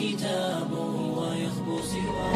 كتابه ويخبو سواه.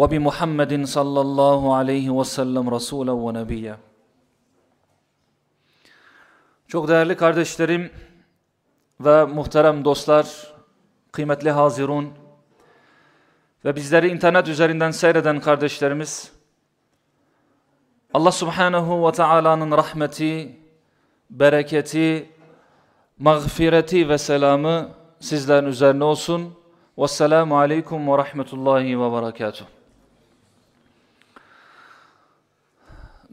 وبمحمد صلى الله عليه وسلم رسولا ونبيا Çok değerli kardeşlerim ve muhterem dostlar, kıymetli hazirun ve bizleri internet üzerinden seyreden kardeşlerimiz, Allah subhanahu ve taala'nın rahmeti, bereketi, mağfireti ve selamı sizlerin üzerine olsun. Vesselamu aleyküm ve rahmetullahi ve berekatuhu.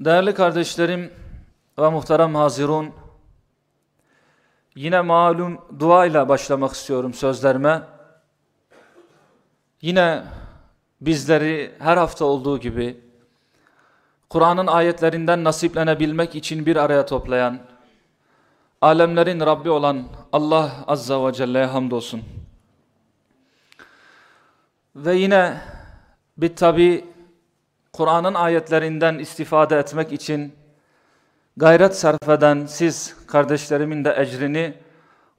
Değerli kardeşlerim ve muhterem hazirun, yine malum dua ile başlamak istiyorum sözlerime. Yine bizleri her hafta olduğu gibi Kur'an'ın ayetlerinden nasiplenebilmek için bir araya toplayan, alemlerin Rabbi olan Allah Azza ve Celle'ye hamdolsun. Ve yine bir tabi Kur'an'ın ayetlerinden istifade etmek için gayret sarf eden siz kardeşlerimin de ecrini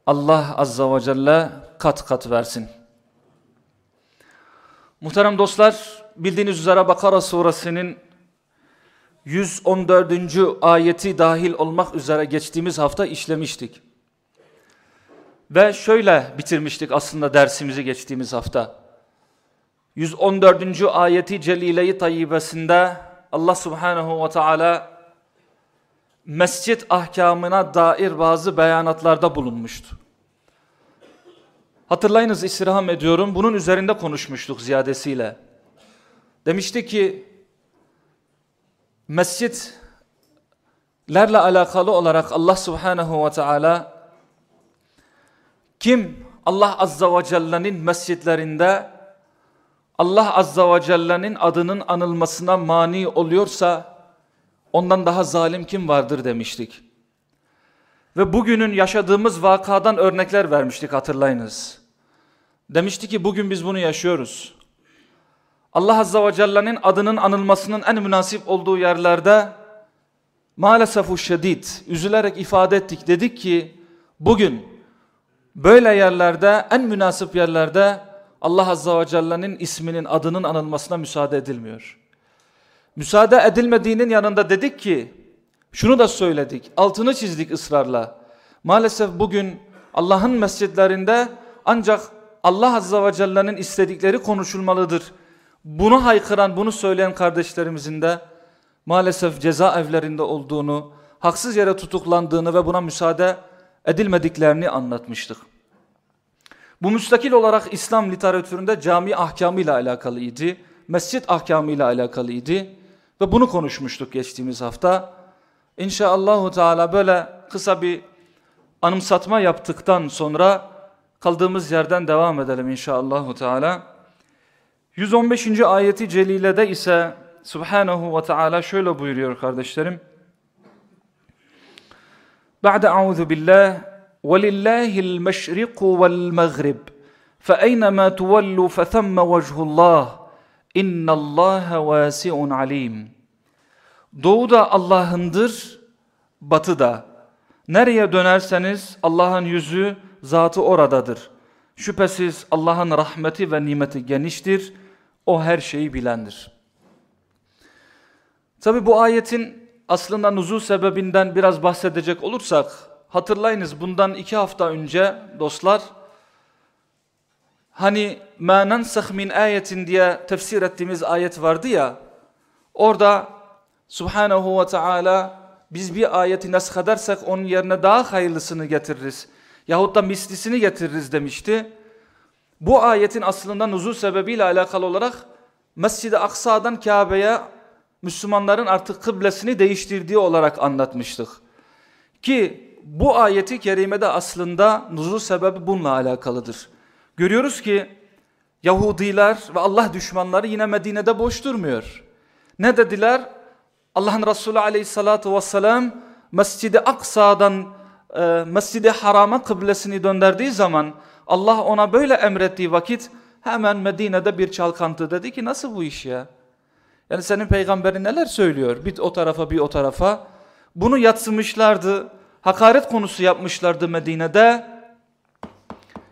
Allah Azza ve Celle kat kat versin. Muhterem dostlar, bildiğiniz üzere Bakara suresinin 114. ayeti dahil olmak üzere geçtiğimiz hafta işlemiştik. Ve şöyle bitirmiştik aslında dersimizi geçtiğimiz hafta. 114. ayeti Celile-i Tayyibesinde Allah Subhanahu ve Teala mescit ahkamına dair bazı beyanatlarda bulunmuştu. Hatırlayınız istirham ediyorum bunun üzerinde konuşmuştuk ziyadesiyle. Demişti ki mescitlerle alakalı olarak Allah Subhanahu ve Teala kim Allah Azza ve Celle'nin mescitlerinde Allah Azza ve Celle'nin adının anılmasına mani oluyorsa ondan daha zalim kim vardır demiştik. Ve bugünün yaşadığımız vakadan örnekler vermiştik hatırlayınız. Demişti ki bugün biz bunu yaşıyoruz. Allah Azza ve Celle'nin adının anılmasının en münasip olduğu yerlerde maalesef şedid üzülerek ifade ettik. Dedik ki bugün böyle yerlerde en münasip yerlerde Allah Azza ve Celle'nin isminin adının anılmasına müsaade edilmiyor. Müsaade edilmediğinin yanında dedik ki şunu da söyledik altını çizdik ısrarla. Maalesef bugün Allah'ın mescitlerinde ancak Allah Azza ve Celle'nin istedikleri konuşulmalıdır. Bunu haykıran bunu söyleyen kardeşlerimizin de maalesef cezaevlerinde olduğunu haksız yere tutuklandığını ve buna müsaade edilmediklerini anlatmıştık. Bu müstakil olarak İslam literatüründe cami ahkamıyla alakalıydı. Mescit ahkamıyla alakalıydı. Ve bunu konuşmuştuk geçtiğimiz hafta. İnşallahü Teala böyle kısa bir anımsatma yaptıktan sonra kaldığımız yerden devam edelim inşallahü Teala. 115. ayeti celilede ise Subhanahu ve Teala şöyle buyuruyor kardeşlerim. Ba'de auzu billah وَلِلَّهِ الْمَشْرِقُ وَالْمَغْرِبُ فَاَيْنَمَا تُوَلُّوا فَثَمَّ وَجْهُ اللّٰهِ اِنَّ اللّٰهَ وَاسِعٌ عَلِيمٌ Doğu da Allah'ındır, batı da. Nereye dönerseniz Allah'ın yüzü, zatı oradadır. Şüphesiz Allah'ın rahmeti ve nimeti geniştir. O her şeyi bilendir. Tabi bu ayetin aslında nuzul sebebinden biraz bahsedecek olursak, hatırlayınız bundan iki hafta önce dostlar, Hani ma nansah min ayetin diye tefsir ettiğimiz ayet vardı ya. Orada Subhanahu ve Teala biz bir ayeti nesk edersek onun yerine daha hayırlısını getiririz. Yahut da mislisini getiririz demişti. Bu ayetin aslında nuzul sebebiyle alakalı olarak Mescid-i Aksa'dan Kabe'ye Müslümanların artık kıblesini değiştirdiği olarak anlatmıştık. Ki bu ayeti kerimede aslında nuzul sebebi bununla alakalıdır. Görüyoruz ki Yahudiler ve Allah düşmanları yine Medine'de boş durmuyor. Ne dediler? Allah'ın Resulü aleyhissalatu vesselam Mescid-i Aksa'dan e, Mescid-i Haram'a kıblesini döndürdüğü zaman Allah ona böyle emrettiği vakit hemen Medine'de bir çalkantı dedi ki nasıl bu iş ya? Yani senin peygamberin neler söylüyor? Bir o tarafa bir o tarafa. Bunu yatsımışlardı. Hakaret konusu yapmışlardı Medine'de.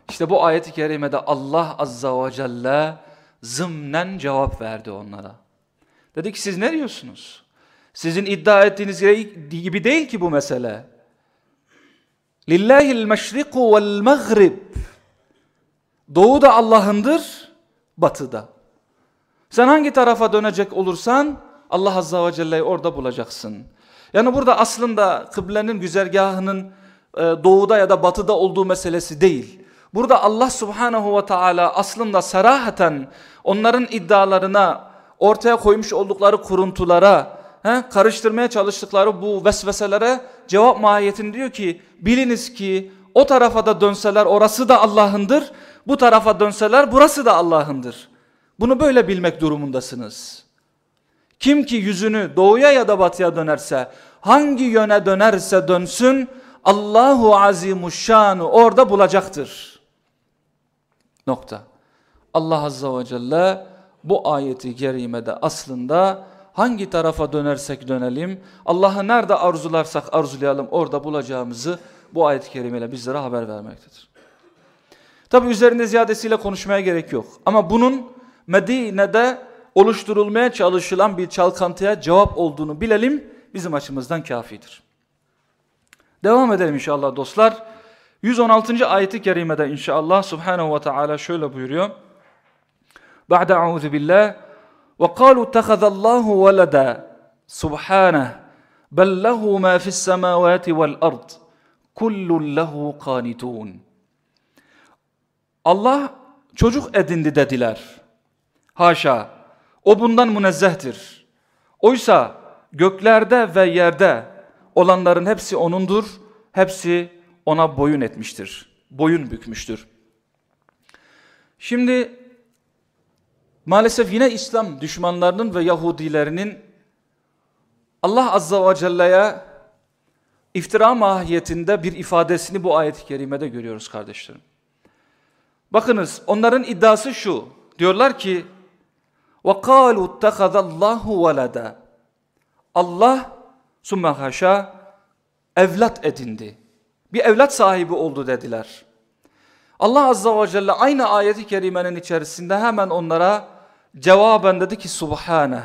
İşte bu ayeti kerimede Allah azza ve celle zımnen cevap verdi onlara. Dedi ki siz ne diyorsunuz? Sizin iddia ettiğiniz gibi değil ki bu mesele. Lillahil meşriku vel maghrib. Doğu da Allah'ındır, batı da. Sen hangi tarafa dönecek olursan Allah Azza ve Celle'yi orada bulacaksın. Yani burada aslında kıblenin güzergahının e, doğuda ya da batıda olduğu meselesi değil. Burada Allah Subhanahu ve Teala aslında serahaten onların iddialarına, ortaya koymuş oldukları kuruntulara, he, karıştırmaya çalıştıkları bu vesveselere cevap mahiyetini diyor ki, biliniz ki o tarafa da dönseler orası da Allah'ındır, bu tarafa dönseler burası da Allah'ındır. Bunu böyle bilmek durumundasınız. Kim ki yüzünü doğuya ya da batıya dönerse, hangi yöne dönerse dönsün, Allahu Azimuşşan'ı orada bulacaktır. Nokta. Allah Azza ve Celle bu ayeti kerimede aslında hangi tarafa dönersek dönelim, Allah'ı nerede arzularsak arzulayalım orada bulacağımızı bu ayet-i kerimeyle bizlere haber vermektedir. Tabi üzerinde ziyadesiyle konuşmaya gerek yok. Ama bunun Medine'de oluşturulmaya çalışılan bir çalkantıya cevap olduğunu bilelim bizim açımızdan kafidir. Devam edelim inşallah dostlar. 116. ayeti kerimede inşallah Subhanahu ve Teala şöyle buyuruyor. Ba'de a'udhu billah ve kalu tehazallahu veleda subhaneh bel lehu ma fis semavati vel ard kullun lehu qanitun. Allah çocuk edindi dediler. Haşa. O bundan münezzehtir. Oysa göklerde ve yerde olanların hepsi O'nundur. Hepsi O'na boyun etmiştir. Boyun bükmüştür. Şimdi maalesef yine İslam düşmanlarının ve Yahudilerinin Allah Azza ve Celle'ye iftira mahiyetinde bir ifadesini bu ayet-i kerimede görüyoruz kardeşlerim. Bakınız onların iddiası şu. Diyorlar ki وَقَالُوا اتَّخَذَ اللّٰهُ وَلَدًا Allah sümme haşa evlat edindi. Bir evlat sahibi oldu dediler. Allah Azza ve Celle aynı ayeti kerimenin içerisinde hemen onlara cevaben dedi ki Subhane.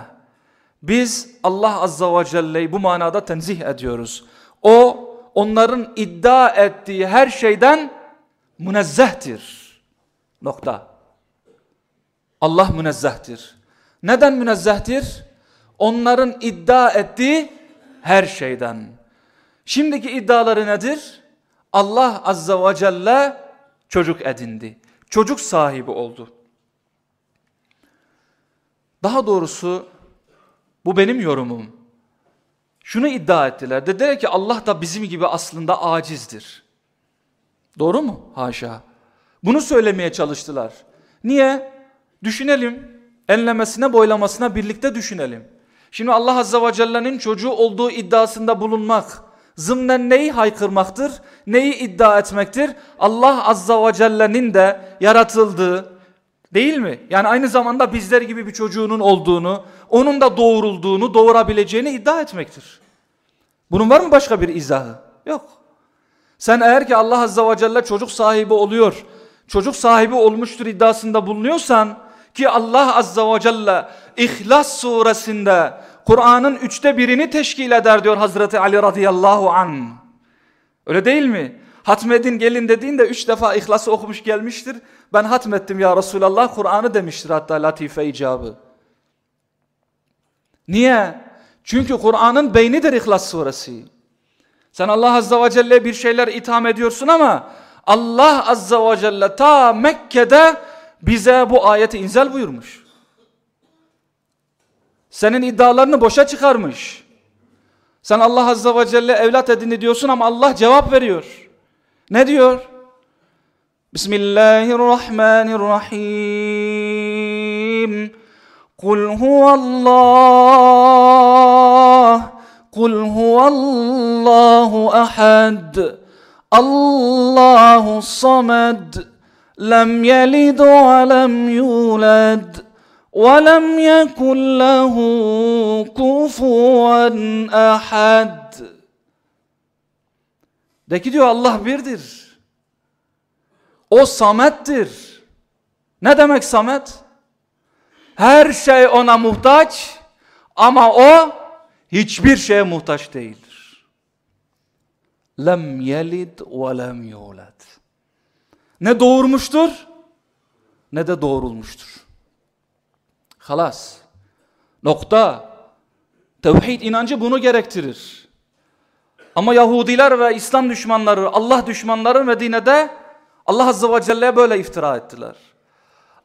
Biz Allah Azza ve Celle'yi bu manada tenzih ediyoruz. O onların iddia ettiği her şeyden münezzehtir. Nokta. Allah münezzehtir. Neden münezzehtir? Onların iddia ettiği her şeyden. Şimdiki iddiaları nedir? Allah Azza ve Celle çocuk edindi. Çocuk sahibi oldu. Daha doğrusu bu benim yorumum. Şunu iddia ettiler. Dediler ki Allah da bizim gibi aslında acizdir. Doğru mu? Haşa. Bunu söylemeye çalıştılar. Niye? Düşünelim. Enlemesine boylamasına birlikte düşünelim. Şimdi Allah Azze ve Celle'nin çocuğu olduğu iddiasında bulunmak zımnen neyi haykırmaktır? Neyi iddia etmektir? Allah Azza ve Celle'nin de yaratıldığı değil mi? Yani aynı zamanda bizler gibi bir çocuğunun olduğunu, onun da doğurulduğunu, doğurabileceğini iddia etmektir. Bunun var mı başka bir izahı? Yok. Sen eğer ki Allah Azza ve Celle çocuk sahibi oluyor, çocuk sahibi olmuştur iddiasında bulunuyorsan ki Allah Azza ve Celle İhlas suresinde Kur'an'ın üçte birini teşkil eder diyor Hazreti Ali radıyallahu an. Öyle değil mi? Hatmedin gelin dediğinde üç defa İhlas'ı okumuş gelmiştir. Ben hatmettim ya Resulallah Kur'an'ı demiştir hatta latife icabı. Niye? Çünkü Kur'an'ın beynidir İhlas suresi. Sen Allah Azze ve Celle bir şeyler itham ediyorsun ama Allah Azze ve Celle ta Mekke'de bize bu ayeti inzal buyurmuş. Senin iddialarını boşa çıkarmış. Sen Allah Azze ve Celle evlat edindi diyorsun ama Allah cevap veriyor. Ne diyor? Bismillahirrahmanirrahim. Kul huvallah. Kul huvallahu ahad. Allahu samed. Lem yelid ve lem yulad. ولم يكن له كفوا أحد De ki diyor Allah birdir. O samettir. Ne demek samet? Her şey ona muhtaç ama o hiçbir şeye muhtaç değildir. Lem yelid ve lem yulad. Ne doğurmuştur ne de doğrulmuştur. Halas. Nokta. Tevhid inancı bunu gerektirir. Ama Yahudiler ve İslam düşmanları, Allah düşmanları Medine'de Allah Azze ve Celle'ye böyle iftira ettiler.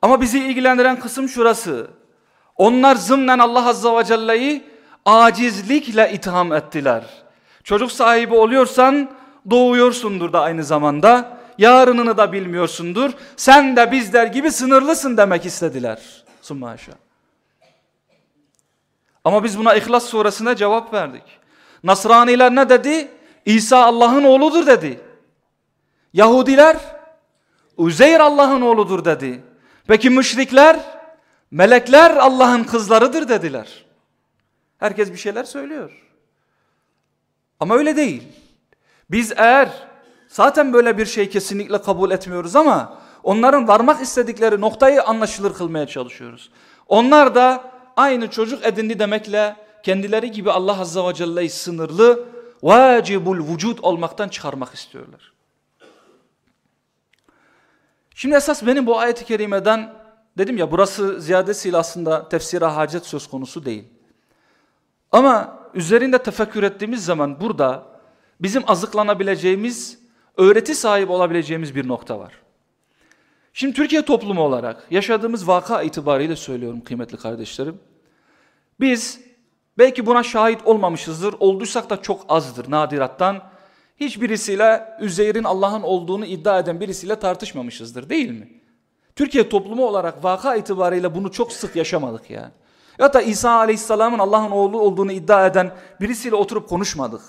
Ama bizi ilgilendiren kısım şurası. Onlar zımnen Allah Azze ve Celle'yi acizlikle itham ettiler. Çocuk sahibi oluyorsan doğuyorsundur da aynı zamanda. Yarınını da bilmiyorsundur. Sen de bizler gibi sınırlısın demek istediler. Summaşa. Ama biz buna İhlas suresinde cevap verdik. Nasraniler ne dedi? İsa Allah'ın oğludur dedi. Yahudiler Uzeyr Allah'ın oğludur dedi. Peki müşrikler melekler Allah'ın kızlarıdır dediler. Herkes bir şeyler söylüyor. Ama öyle değil. Biz eğer zaten böyle bir şey kesinlikle kabul etmiyoruz ama onların varmak istedikleri noktayı anlaşılır kılmaya çalışıyoruz. Onlar da aynı çocuk edindi demekle kendileri gibi Allah Azze ve Celle'yi sınırlı vacibul vücut olmaktan çıkarmak istiyorlar. Şimdi esas benim bu ayet-i kerimeden dedim ya burası ziyadesiyle aslında tefsire hacet söz konusu değil. Ama üzerinde tefekkür ettiğimiz zaman burada bizim azıklanabileceğimiz, öğreti sahibi olabileceğimiz bir nokta var. Şimdi Türkiye toplumu olarak yaşadığımız vaka itibariyle söylüyorum kıymetli kardeşlerim. Biz belki buna şahit olmamışızdır, olduysak da çok azdır nadirattan. Hiçbirisiyle Üzeyr'in Allah'ın olduğunu iddia eden birisiyle tartışmamışızdır değil mi? Türkiye toplumu olarak vaka itibariyle bunu çok sık yaşamadık yani. Ya da İsa Aleyhisselam'ın Allah'ın oğlu olduğunu iddia eden birisiyle oturup konuşmadık.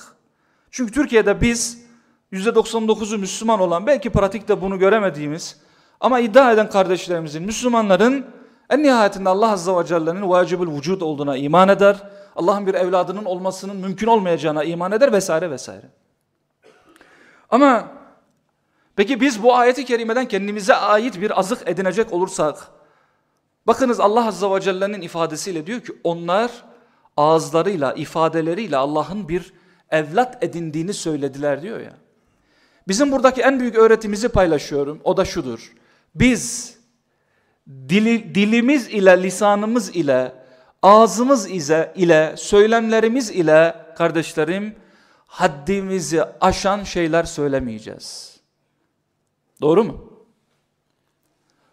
Çünkü Türkiye'de biz %99'u Müslüman olan belki pratikte bunu göremediğimiz ama iddia eden kardeşlerimizin, Müslümanların en nihayetinde Allah Azze ve Celle'nin vacibül vücud olduğuna iman eder. Allah'ın bir evladının olmasının mümkün olmayacağına iman eder vesaire vesaire. Ama peki biz bu ayeti kerimeden kendimize ait bir azık edinecek olursak bakınız Allah Azze ve Celle'nin ifadesiyle diyor ki onlar ağızlarıyla ifadeleriyle Allah'ın bir evlat edindiğini söylediler diyor ya. Bizim buradaki en büyük öğretimizi paylaşıyorum. O da şudur. Biz dili, dilimiz ile, lisanımız ile, ağzımız ile, ile, söylemlerimiz ile kardeşlerim haddimizi aşan şeyler söylemeyeceğiz. Doğru mu?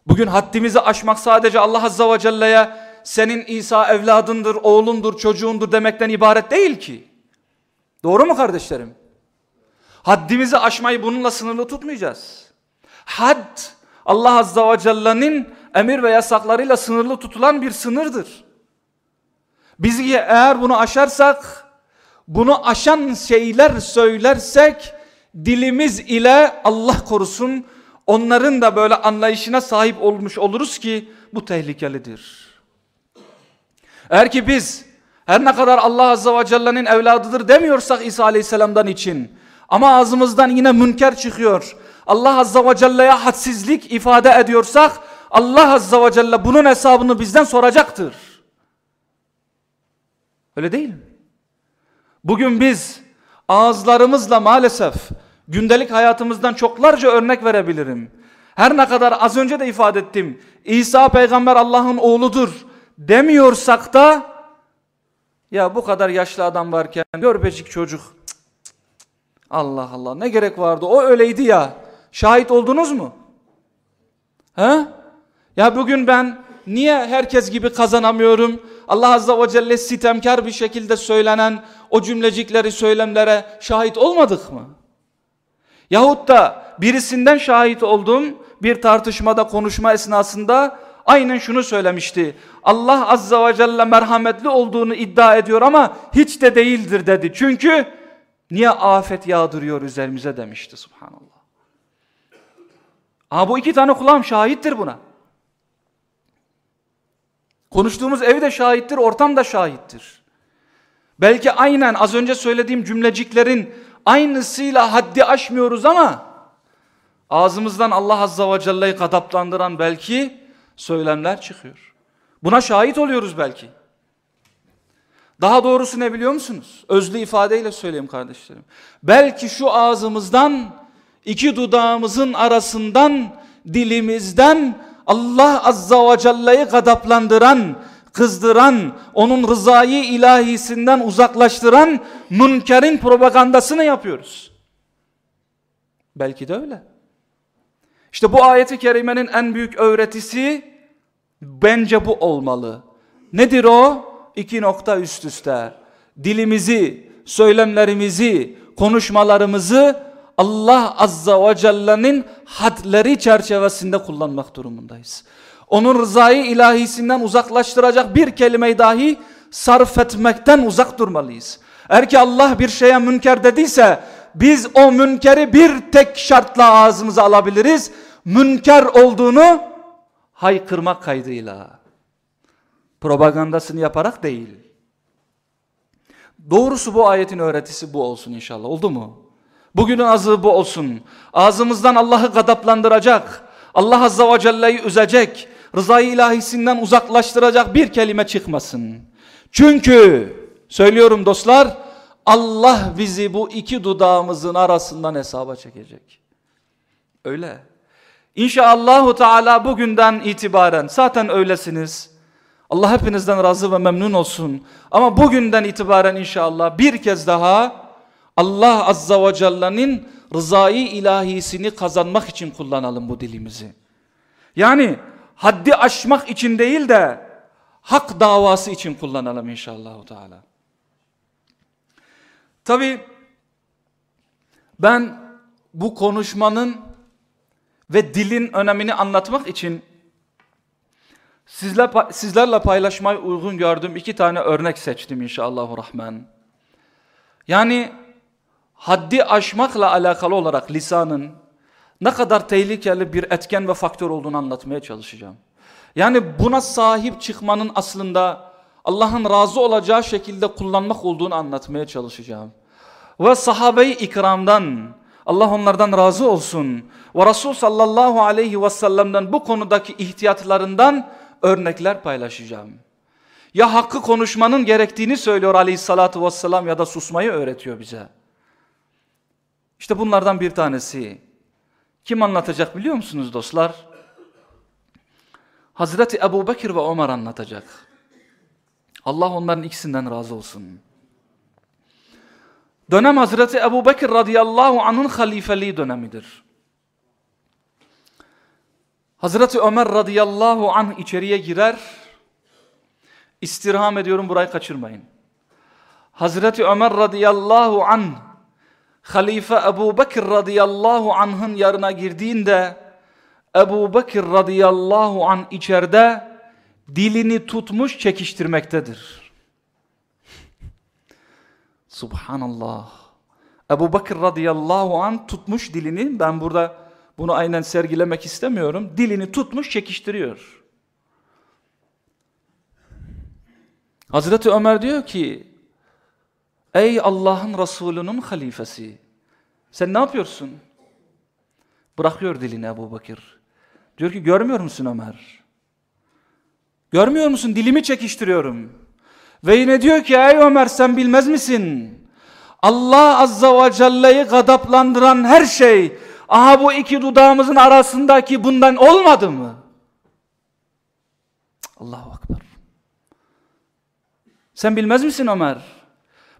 Bugün haddimizi aşmak sadece Allah Azza ve Celle'ye senin İsa evladındır, oğlundur, çocuğundur demekten ibaret değil ki. Doğru mu kardeşlerim? Haddimizi aşmayı bununla sınırlı tutmayacağız. Had Allah Azza ve Celle'nin emir ve yasaklarıyla sınırlı tutulan bir sınırdır. Biz eğer bunu aşarsak, bunu aşan şeyler söylersek, dilimiz ile Allah korusun, onların da böyle anlayışına sahip olmuş oluruz ki bu tehlikelidir. Eğer ki biz her ne kadar Allah Azza ve Celle'nin evladıdır demiyorsak İsa Aleyhisselam'dan için ama ağzımızdan yine münker çıkıyor. Allah Azza ve Celle'ye hadsizlik ifade ediyorsak Allah Azza ve Celle bunun hesabını bizden soracaktır. Öyle değil mi? Bugün biz ağızlarımızla maalesef Gündelik hayatımızdan çoklarca örnek verebilirim. Her ne kadar az önce de ifade ettim. İsa peygamber Allah'ın oğludur demiyorsak da ya bu kadar yaşlı adam varken görpecik çocuk. Allah Allah ne gerek vardı o öyleydi ya şahit oldunuz mu? He? Ya bugün ben niye herkes gibi kazanamıyorum? Allah Azze ve Celle sitemkar bir şekilde söylenen o cümlecikleri söylemlere şahit olmadık mı? Yahut da birisinden şahit oldum bir tartışmada konuşma esnasında aynen şunu söylemişti. Allah Azze ve Celle merhametli olduğunu iddia ediyor ama hiç de değildir dedi. Çünkü niye afet yağdırıyor üzerimize demişti subhanallah. Aa, bu iki tane kulağım şahittir buna. Konuştuğumuz ev de şahittir, ortam da şahittir. Belki aynen az önce söylediğim cümleciklerin aynısıyla haddi aşmıyoruz ama ağzımızdan Allah Azza ve Celle'yi kadaplandıran belki söylemler çıkıyor. Buna şahit oluyoruz belki. Daha doğrusu ne biliyor musunuz? Özlü ifadeyle söyleyeyim kardeşlerim. Belki şu ağzımızdan, iki dudağımızın arasından, dilimizden Allah Azza ve Celle'yi gadaplandıran, kızdıran, onun rızayı ilahisinden uzaklaştıran münkerin propagandasını yapıyoruz. Belki de öyle. İşte bu ayeti kerimenin en büyük öğretisi bence bu olmalı. Nedir o? İki nokta üst üste. Dilimizi, söylemlerimizi, konuşmalarımızı Allah Azza ve Celle'nin hadleri çerçevesinde kullanmak durumundayız. Onun rızayı ilahisinden uzaklaştıracak bir kelimeyi dahi sarf etmekten uzak durmalıyız. Eğer ki Allah bir şeye münker dediyse biz o münkeri bir tek şartla ağzımıza alabiliriz. Münker olduğunu haykırmak kaydıyla. Propagandasını yaparak değil. Doğrusu bu ayetin öğretisi bu olsun inşallah. Oldu mu? Bugünün azığı bu olsun. Ağzımızdan Allah'ı gadaplandıracak, Allah Azza ve Celle'yi üzecek, rızayı ilahisinden uzaklaştıracak bir kelime çıkmasın. Çünkü söylüyorum dostlar, Allah bizi bu iki dudağımızın arasından hesaba çekecek. Öyle. İnşallahü Teala bugünden itibaren zaten öylesiniz. Allah hepinizden razı ve memnun olsun. Ama bugünden itibaren inşallah bir kez daha Allah Azza ve Celle'nin rızayı ilahisini kazanmak için kullanalım bu dilimizi. Yani haddi aşmak için değil de hak davası için kullanalım inşallah. Teala. Tabi ben bu konuşmanın ve dilin önemini anlatmak için sizler, sizlerle paylaşmayı uygun gördüğüm iki tane örnek seçtim inşallah. Rahman. Yani haddi aşmakla alakalı olarak lisanın ne kadar tehlikeli bir etken ve faktör olduğunu anlatmaya çalışacağım. Yani buna sahip çıkmanın aslında Allah'ın razı olacağı şekilde kullanmak olduğunu anlatmaya çalışacağım. Ve sahabe-i ikramdan Allah onlardan razı olsun. Ve Resul sallallahu aleyhi ve sellem'den bu konudaki ihtiyatlarından örnekler paylaşacağım. Ya hakkı konuşmanın gerektiğini söylüyor aleyhissalatu vesselam ya da susmayı öğretiyor bize. İşte bunlardan bir tanesi. Kim anlatacak biliyor musunuz dostlar? Hazreti Ebu Bekir ve Ömer anlatacak. Allah onların ikisinden razı olsun. Dönem Hazreti Ebu Bekir radıyallahu anh'ın halifeliği dönemidir. Hazreti Ömer radıyallahu anh içeriye girer. İstirham ediyorum burayı kaçırmayın. Hazreti Ömer radıyallahu anh Halife Ebu Bekir radıyallahu anh'ın yarına girdiğinde Ebu Bekir radıyallahu anh içeride dilini tutmuş çekiştirmektedir. Subhanallah. Ebu Bekir radıyallahu anh tutmuş dilini ben burada bunu aynen sergilemek istemiyorum. Dilini tutmuş çekiştiriyor. Hazreti Ömer diyor ki Ey Allah'ın Resulü'nün halifesi sen ne yapıyorsun? Bırakıyor dilini Ebu Bakır. Diyor ki görmüyor musun Ömer? Görmüyor musun dilimi çekiştiriyorum. Ve yine diyor ki ey Ömer sen bilmez misin? Allah Azza ve Celle'yi gadaplandıran her şey aha bu iki dudağımızın arasındaki bundan olmadı mı? Allahu Akbar. Sen bilmez misin Ömer?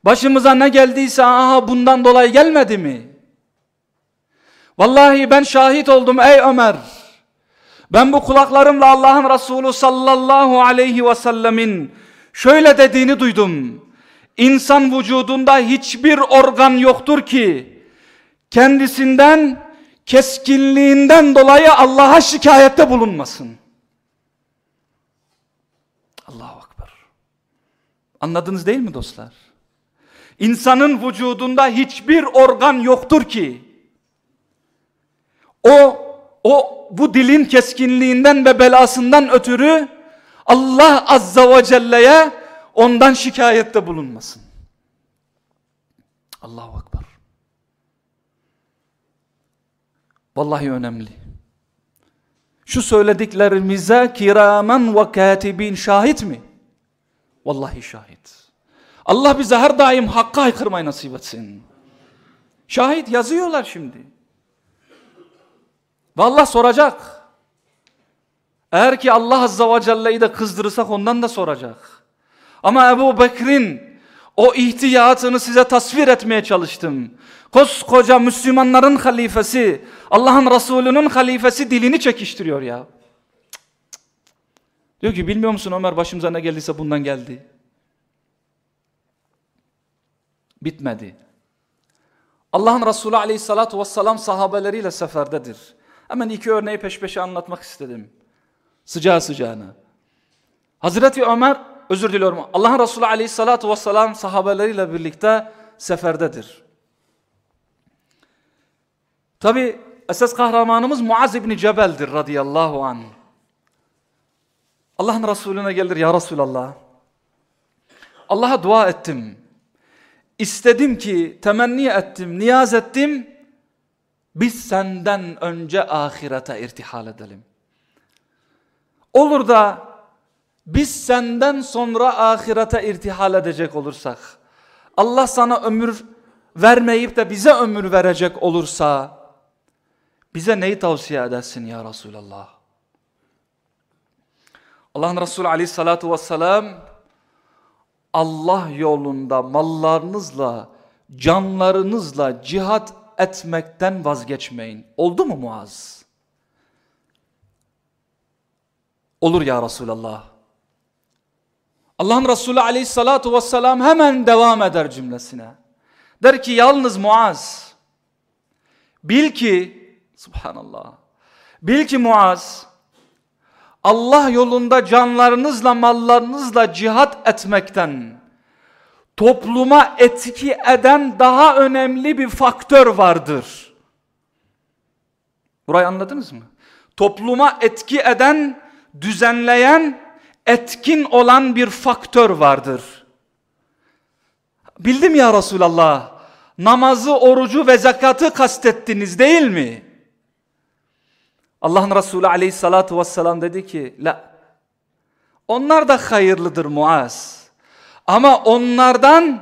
Başımıza ne geldiyse aha bundan dolayı gelmedi mi? Vallahi ben şahit oldum ey Ömer. Ben bu kulaklarımla Allah'ın Resulü sallallahu aleyhi ve sellemin şöyle dediğini duydum. İnsan vücudunda hiçbir organ yoktur ki kendisinden keskinliğinden dolayı Allah'a şikayette bulunmasın. Allahu Akbar. Anladınız değil mi dostlar? İnsanın vücudunda hiçbir organ yoktur ki o o bu dilin keskinliğinden ve belasından ötürü Allah azza ve celle'ye ondan şikayette bulunmasın. Allahu Vallahi önemli. Şu söylediklerimize kiramen ve katibin şahit mi? Vallahi şahit. Allah bize her daim hakka haykırmayı nasip etsin. Şahit yazıyorlar şimdi. Ve Allah soracak. Eğer ki Allah Azza ve Celle'yi de kızdırırsak ondan da soracak. Ama Ebu Bekir'in o ihtiyatını size tasvir etmeye çalıştım. Koskoca Müslümanların halifesi, Allah'ın Resulü'nün halifesi dilini çekiştiriyor ya. Diyor ki bilmiyor musun Ömer başımıza ne geldiyse bundan geldi. Bitmedi. Allah'ın Resulü aleyhissalatu vesselam sahabeleriyle seferdedir. Hemen iki örneği peş peşe anlatmak istedim. Sıcağı sıcağına. Hazreti Ömer, özür diliyorum, Allah'ın Resulü aleyhissalatu vesselam sahabeleriyle birlikte seferdedir. Tabi esas kahramanımız Muaz İbni Cebel'dir radıyallahu anh. Allah'ın Resulüne gelir ya Resulallah. Allah'a dua ettim. İstedim ki, temenni ettim, niyaz ettim. Biz senden önce ahirete irtihal edelim. Olur da biz senden sonra ahirete irtihal edecek olursak, Allah sana ömür vermeyip de bize ömür verecek olursa, bize neyi tavsiye edersin ya Resulallah? Allah'ın Resulü aleyhissalatu vesselam, Allah yolunda mallarınızla, canlarınızla cihat etmekten vazgeçmeyin. Oldu mu Muaz? Olur ya Resulallah. Allah'ın Resulü aleyhissalatu vesselam hemen devam eder cümlesine. Der ki yalnız Muaz, bil ki, subhanallah, bil ki Muaz, Allah yolunda canlarınızla mallarınızla cihat etmekten topluma etki eden daha önemli bir faktör vardır. Burayı anladınız mı? Topluma etki eden, düzenleyen, etkin olan bir faktör vardır. Bildim ya Resulallah. Namazı, orucu ve zakatı kastettiniz değil mi? Allah'ın Resulü aleyhissalatu vesselam dedi ki, la. Onlar da hayırlıdır Muaz. Ama onlardan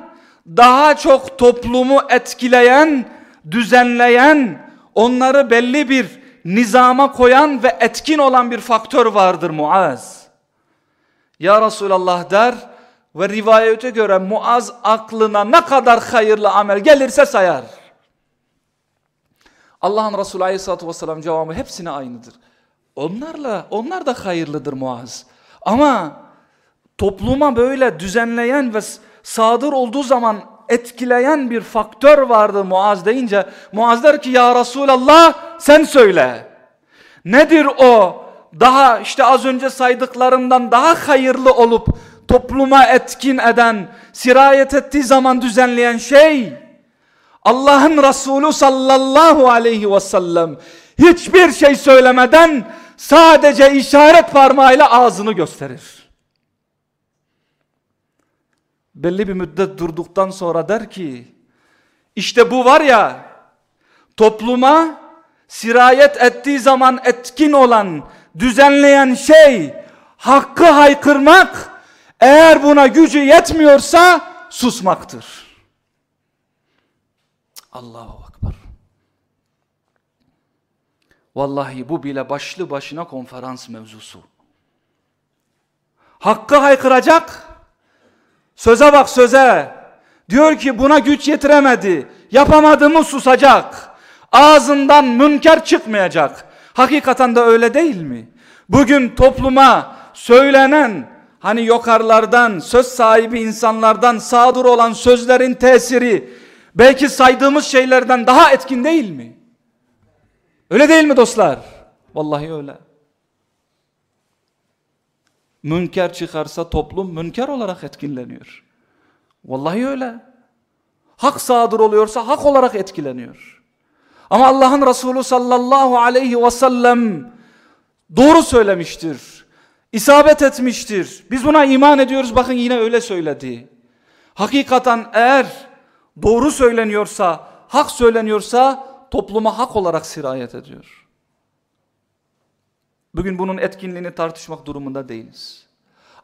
daha çok toplumu etkileyen, düzenleyen, onları belli bir nizama koyan ve etkin olan bir faktör vardır Muaz. Ya Resulallah der ve rivayete göre Muaz aklına ne kadar hayırlı amel gelirse sayar. Allah'ın Resulü Aleyhisselatü Vesselam cevabı hepsine aynıdır. Onlarla, onlar da hayırlıdır Muaz. Ama topluma böyle düzenleyen ve sadır olduğu zaman etkileyen bir faktör vardı Muaz deyince Muaz der ki ya Resulallah sen söyle. Nedir o daha işte az önce saydıklarımdan daha hayırlı olup topluma etkin eden, sirayet ettiği zaman düzenleyen şey Allah'ın Resulü sallallahu aleyhi ve sellem hiçbir şey söylemeden sadece işaret parmağıyla ağzını gösterir. Belli bir müddet durduktan sonra der ki işte bu var ya topluma sirayet ettiği zaman etkin olan düzenleyen şey hakkı haykırmak eğer buna gücü yetmiyorsa susmaktır. Allahu Akbar. Vallahi bu bile başlı başına konferans mevzusu. Hakkı haykıracak. Söze bak söze. Diyor ki buna güç yetiremedi. Yapamadı mı susacak. Ağzından münker çıkmayacak. Hakikaten de öyle değil mi? Bugün topluma söylenen hani yokarlardan, söz sahibi insanlardan sadır olan sözlerin tesiri belki saydığımız şeylerden daha etkin değil mi? Öyle değil mi dostlar? Vallahi öyle. Münker çıkarsa toplum münker olarak etkinleniyor. Vallahi öyle. Hak sadır oluyorsa hak olarak etkileniyor. Ama Allah'ın Resulü sallallahu aleyhi ve sellem doğru söylemiştir. İsabet etmiştir. Biz buna iman ediyoruz. Bakın yine öyle söyledi. Hakikaten eğer doğru söyleniyorsa, hak söyleniyorsa topluma hak olarak sirayet ediyor. Bugün bunun etkinliğini tartışmak durumunda değiliz.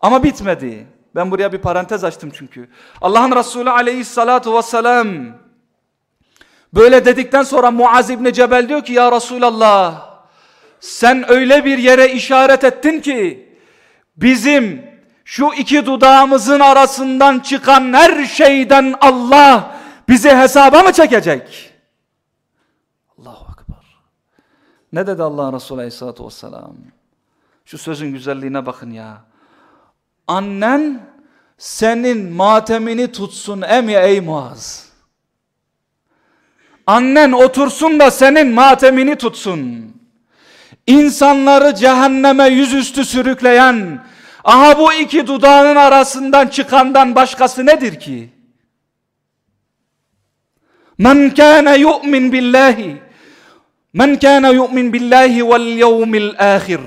Ama bitmedi. Ben buraya bir parantez açtım çünkü. Allah'ın Resulü aleyhissalatu vesselam böyle dedikten sonra Muaz İbni Cebel diyor ki ya Resulallah sen öyle bir yere işaret ettin ki bizim şu iki dudağımızın arasından çıkan her şeyden Allah bizi hesaba mı çekecek? Allahu Akbar. Ne dedi Allah Resulü Aleyhisselatü Vesselam? Şu sözün güzelliğine bakın ya. Annen senin matemini tutsun emi ey Muaz. Annen otursun da senin matemini tutsun. İnsanları cehenneme yüzüstü sürükleyen, aha bu iki dudağının arasından çıkandan başkası nedir ki? Men kana yu'min billahi Men kana yu'min billahi vel yevmil ahir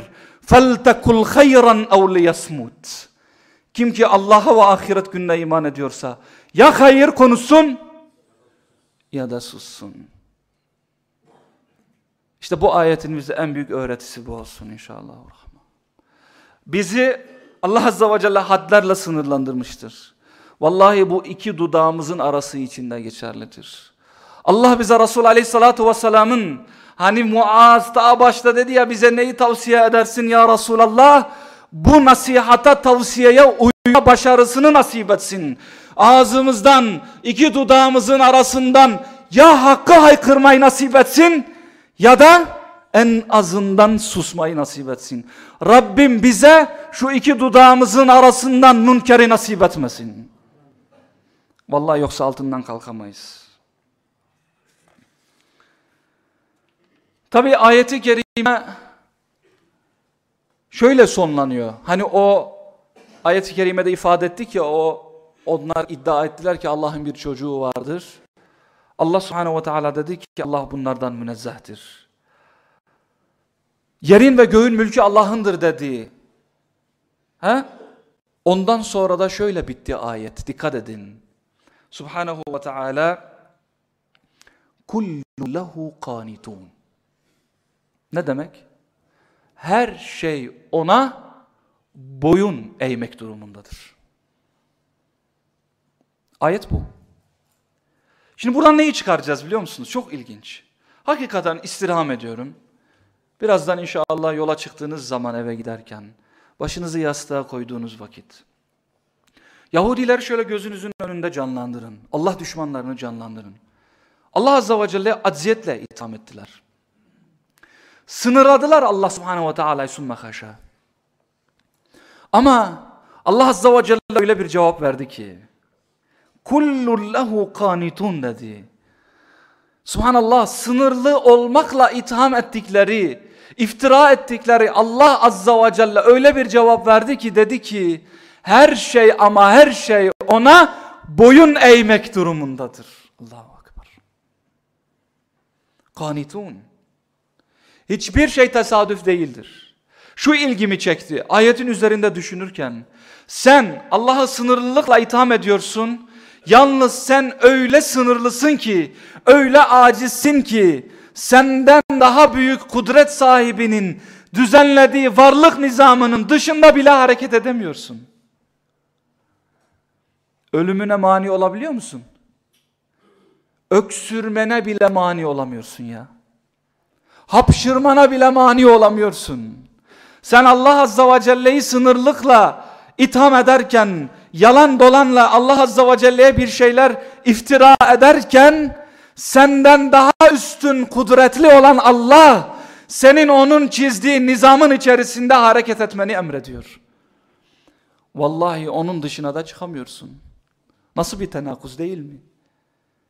feltekul hayran ev liyasmut. Kim ki Allah'a ve ahiret gününe iman ediyorsa ya hayır konuşsun ya da sussun. İşte bu ayetin bize en büyük öğretisi bu olsun inşallah. Bizi Allah Azze ve Celle hadlerle sınırlandırmıştır. Vallahi bu iki dudağımızın arası içinde geçerlidir. Allah bize Resul Aleyhisselatü Vesselam'ın hani Muaz daha başta dedi ya bize neyi tavsiye edersin ya Resulallah? Bu nasihata tavsiyeye uyma başarısını nasip etsin. Ağzımızdan iki dudağımızın arasından ya hakkı haykırmayı nasip etsin ya da en azından susmayı nasip etsin. Rabbim bize şu iki dudağımızın arasından münkeri nasip etmesin. Vallahi yoksa altından kalkamayız. Tabi ayeti kerime şöyle sonlanıyor. Hani o ayet-i kerimede ifade ettik ya o onlar iddia ettiler ki Allah'ın bir çocuğu vardır. Allah subhanehu ve teala dedi ki Allah bunlardan münezzehtir. Yerin ve göğün mülkü Allah'ındır dedi. He? Ondan sonra da şöyle bitti ayet. Dikkat edin. Subhanahu ve teala kullu lehu kanitun. Ne demek? Her şey ona boyun eğmek durumundadır. Ayet bu. Şimdi buradan neyi çıkaracağız biliyor musunuz? Çok ilginç. Hakikaten istirham ediyorum. Birazdan inşallah yola çıktığınız zaman eve giderken, başınızı yastığa koyduğunuz vakit. Yahudiler şöyle gözünüzün önünde canlandırın. Allah düşmanlarını canlandırın. Allah Azze ve Celle acziyetle itham ettiler. Sınırladılar Allah Subhanahu ve Teala'yı sunma haşa. Ama Allah Azze ve Celle öyle bir cevap verdi ki kullun lehu kanitun dedi. Subhanallah sınırlı olmakla itham ettikleri, iftira ettikleri Allah Azza ve Celle öyle bir cevap verdi ki dedi ki her şey ama her şey ona boyun eğmek durumundadır. Allahu Akbar. Kanitun. Hiçbir şey tesadüf değildir. Şu ilgimi çekti. Ayetin üzerinde düşünürken sen Allah'ı sınırlılıkla itham ediyorsun. Yalnız sen öyle sınırlısın ki, öyle acizsin ki senden daha büyük kudret sahibinin düzenlediği varlık nizamının dışında bile hareket edemiyorsun. Ölümüne mani olabiliyor musun? öksürmene bile mani olamıyorsun ya. Hapşırmana bile mani olamıyorsun. Sen Allah Azza ve Celle'yi sınırlıkla itham ederken, yalan dolanla Allah Azza ve Celle'ye bir şeyler iftira ederken, senden daha üstün kudretli olan Allah, senin onun çizdiği nizamın içerisinde hareket etmeni emrediyor. Vallahi onun dışına da çıkamıyorsun. Nasıl bir tenakuz değil mi?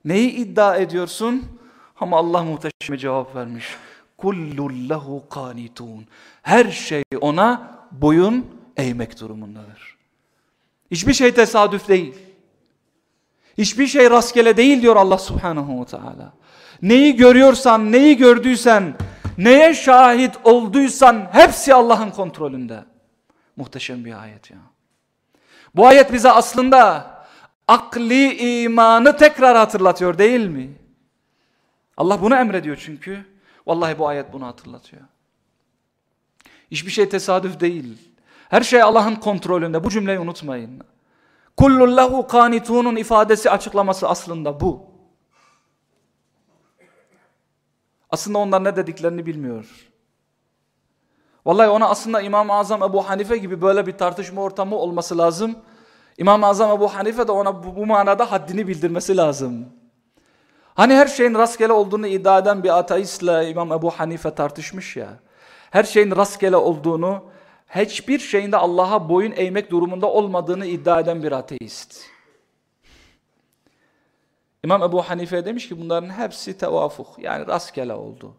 Neyi iddia ediyorsun? Ama Allah muhteşem cevap vermiş. Kullul lehu kanitun. Her şey ona boyun eğmek durumundadır. Hiçbir şey tesadüf değil. Hiçbir şey rastgele değil diyor Allah subhanahu ve teala. Neyi görüyorsan, neyi gördüysen, neye şahit olduysan hepsi Allah'ın kontrolünde. Muhteşem bir ayet ya. Bu ayet bize aslında akli imanı tekrar hatırlatıyor değil mi? Allah bunu emrediyor çünkü. Vallahi bu ayet bunu hatırlatıyor. Hiçbir şey tesadüf değil. Her şey Allah'ın kontrolünde. Bu cümleyi unutmayın. Kullun lehu kanitunun ifadesi açıklaması aslında bu. Aslında onlar ne dediklerini bilmiyor. Vallahi ona aslında İmam-ı Azam Ebu Hanife gibi böyle bir tartışma ortamı olması lazım. İmam-ı Azam Ebu Hanife de ona bu, bu manada haddini bildirmesi lazım. Hani her şeyin rastgele olduğunu iddia eden bir ateistle İmam Ebu Hanife tartışmış ya. Her şeyin rastgele olduğunu, hiçbir şeyin de Allah'a boyun eğmek durumunda olmadığını iddia eden bir ateist. İmam Ebu Hanife demiş ki bunların hepsi tevafuk yani rastgele oldu.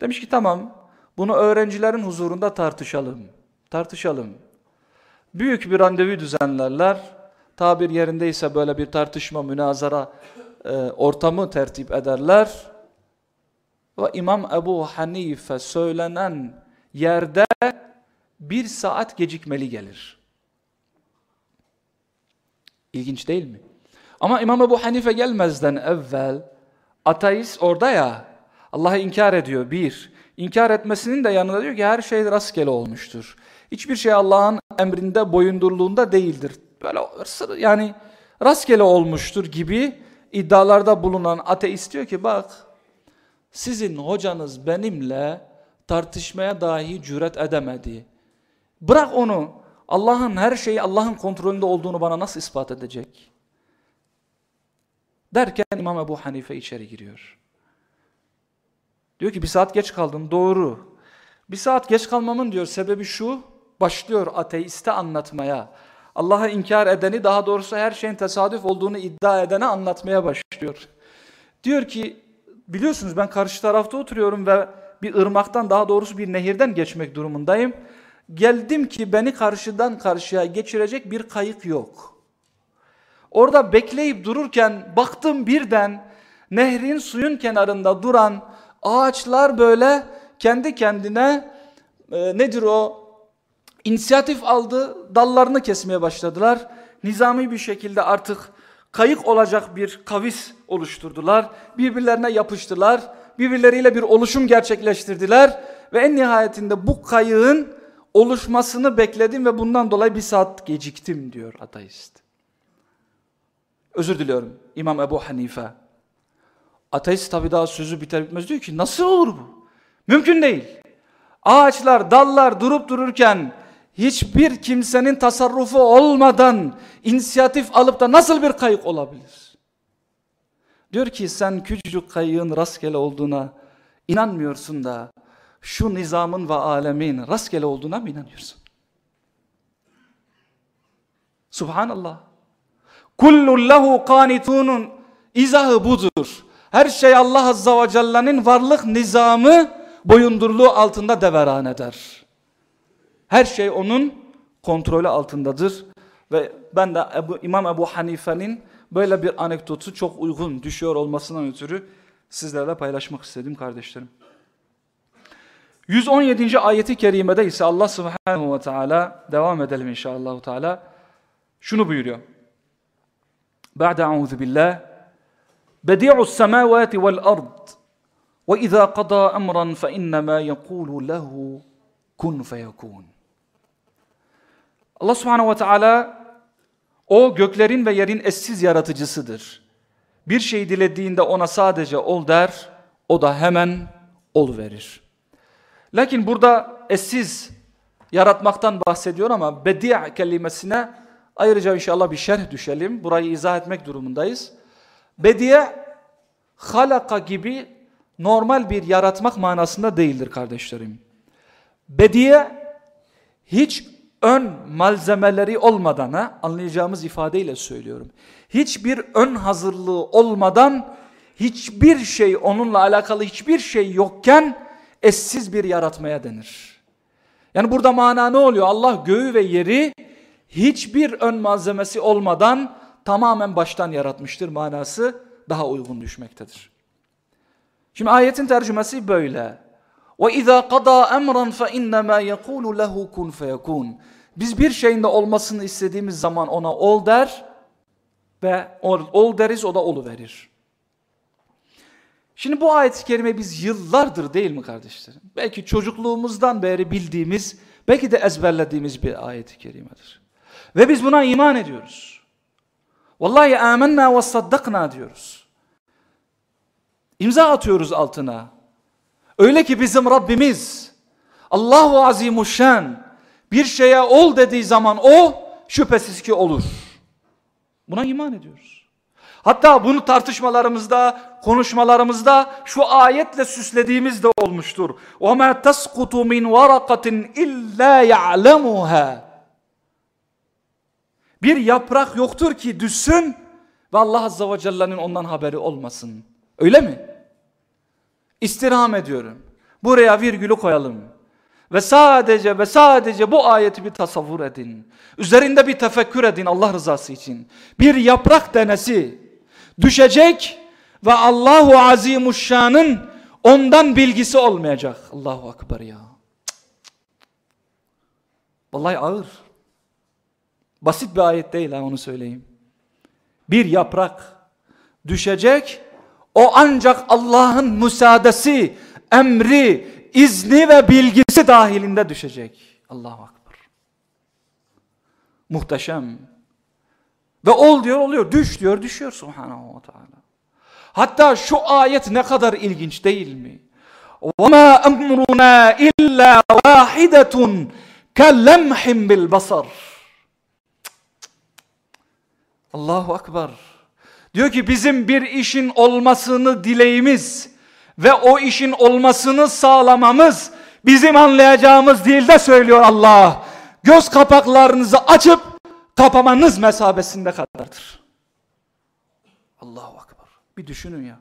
Demiş ki tamam bunu öğrencilerin huzurunda tartışalım. Tartışalım. Büyük bir randevu düzenlerler. Tabir yerindeyse böyle bir tartışma, münazara e, ortamı tertip ederler. Ve İmam Ebu Hanife söylenen yerde bir saat gecikmeli gelir. İlginç değil mi? Ama İmam Ebu Hanife gelmezden evvel ateist orada ya Allah'ı inkar ediyor bir. İnkar etmesinin de yanında diyor ki her şey rastgele olmuştur. Hiçbir şey Allah'ın emrinde boyundurluğunda değildir. Böyle yani rastgele olmuştur gibi iddialarda bulunan ateist diyor ki bak sizin hocanız benimle tartışmaya dahi cüret edemedi. Bırak onu Allah'ın her şeyi Allah'ın kontrolünde olduğunu bana nasıl ispat edecek? Derken İmam Ebu Hanife içeri giriyor. Diyor ki bir saat geç kaldım doğru. Bir saat geç kalmamın diyor sebebi şu başlıyor ateiste anlatmaya. Allah'a inkar edeni daha doğrusu her şeyin tesadüf olduğunu iddia edene anlatmaya başlıyor. Diyor ki biliyorsunuz ben karşı tarafta oturuyorum ve bir ırmaktan daha doğrusu bir nehirden geçmek durumundayım. Geldim ki beni karşıdan karşıya geçirecek bir kayık yok. Orada bekleyip dururken baktım birden nehrin suyun kenarında duran ağaçlar böyle kendi kendine e, nedir o inisiyatif aldı dallarını kesmeye başladılar. Nizami bir şekilde artık kayık olacak bir kavis oluşturdular. Birbirlerine yapıştılar. Birbirleriyle bir oluşum gerçekleştirdiler. Ve en nihayetinde bu kayığın oluşmasını bekledim ve bundan dolayı bir saat geciktim diyor ateist. Özür diliyorum İmam Ebu Hanife. Ateist tabi daha sözü biter bitmez diyor ki nasıl olur bu? Mümkün değil. Ağaçlar, dallar durup dururken hiçbir kimsenin tasarrufu olmadan inisiyatif alıp da nasıl bir kayık olabilir? Diyor ki sen küçücük kayığın rastgele olduğuna inanmıyorsun da şu nizamın ve alemin rastgele olduğuna mı inanıyorsun? Subhanallah. Kullun lehu kanitunun izahı budur. Her şey Allah Azza ve Celle'nin varlık nizamı boyundurluğu altında deveran eder. Her şey onun kontrolü altındadır. Ve ben de Ebu, İmam Ebu Hanife'nin böyle bir anekdotu çok uygun düşüyor olmasından ötürü sizlerle paylaşmak istedim kardeşlerim. 117. ayeti kerimede ise Allah subhanahu ve teala devam edelim inşallah teala. Şunu buyuruyor. Ba'de a'udhu billah. Bedi'us semavati vel ard. Ve izâ qadâ emran fe innemâ yekûlu lehu kun feyekûn. Allah subhanahu ve teala o göklerin ve yerin eşsiz yaratıcısıdır. Bir şey dilediğinde ona sadece ol der, o da hemen ol verir. Lakin burada eşsiz yaratmaktan bahsediyor ama bedi' kelimesine ayrıca inşallah bir şerh düşelim. Burayı izah etmek durumundayız. Bedi' halaka gibi normal bir yaratmak manasında değildir kardeşlerim. Bedi' hiç ön malzemeleri olmadan ha, anlayacağımız ifadeyle söylüyorum. Hiçbir ön hazırlığı olmadan hiçbir şey onunla alakalı hiçbir şey yokken eşsiz bir yaratmaya denir. Yani burada mana ne oluyor? Allah göğü ve yeri hiçbir ön malzemesi olmadan tamamen baştan yaratmıştır manası daha uygun düşmektedir. Şimdi ayetin tercümesi böyle. وَاِذَا قَضَى اَمْرًا فَاِنَّمَا يَقُولُ لَهُ كُنْ فَيَكُونَ Biz bir şeyin de olmasını istediğimiz zaman ona ol der ve ol, ol deriz o da olu verir. Şimdi bu ayet-i kerime biz yıllardır değil mi kardeşlerim? Belki çocukluğumuzdan beri bildiğimiz, belki de ezberlediğimiz bir ayet-i kerimedir. Ve biz buna iman ediyoruz. Vallahi amennâ ve saddakna diyoruz. İmza atıyoruz altına. Öyle ki bizim Rabbimiz Allahu Azimuşşan bir şeye ol dediği zaman o şüphesiz ki olur. Buna iman ediyoruz. Hatta bunu tartışmalarımızda, konuşmalarımızda şu ayetle süslediğimiz de olmuştur. وَمَا تَسْقُطُ مِنْ وَرَقَةٍ اِلَّا يَعْلَمُهَا Bir yaprak yoktur ki düşsün ve Allah Azze ve Celle'nin ondan haberi olmasın. Öyle mi? İstirham ediyorum. Buraya virgülü koyalım. Ve sadece ve sadece bu ayeti bir tasavvur edin. Üzerinde bir tefekkür edin Allah rızası için. Bir yaprak denesi düşecek ve Allahu Azimuşşan'ın ondan bilgisi olmayacak. Allahu Akbar ya. Vallahi ağır. Basit bir ayet değil ha onu söyleyeyim. Bir yaprak düşecek o ancak Allah'ın müsaadesi, emri, izni ve bilgisi dahilinde düşecek. Allahu Akbar. Muhteşem. Ve ol diyor oluyor, düş diyor düşüyor subhanahu wa ta'ala. Hatta şu ayet ne kadar ilginç değil mi? وَمَا أَمْرُنَا إِلَّا وَاحِدَةٌ كَلَّمْحٍ بِالْبَصَرِ Allahu Akbar. Diyor ki bizim bir işin olmasını dileğimiz ve o işin olmasını sağlamamız bizim anlayacağımız dilde söylüyor Allah. Göz kapaklarınızı açıp kapamanız mesabesinde kadardır. Allahu Akbar. Bir düşünün ya.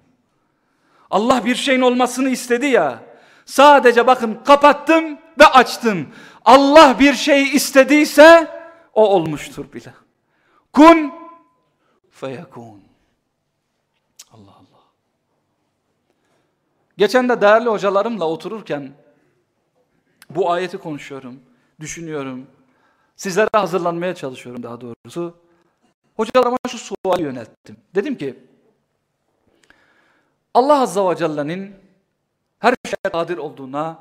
Allah bir şeyin olmasını istedi ya. Sadece bakın kapattım ve açtım. Allah bir şey istediyse o olmuştur bile. Kun feyekun. Allah Allah. Geçen de değerli hocalarımla otururken bu ayeti konuşuyorum, düşünüyorum. Sizlere hazırlanmaya çalışıyorum daha doğrusu. Hocalarıma şu suali yönelttim. Dedim ki Allah Azza ve Celle'nin her şeye kadir olduğuna,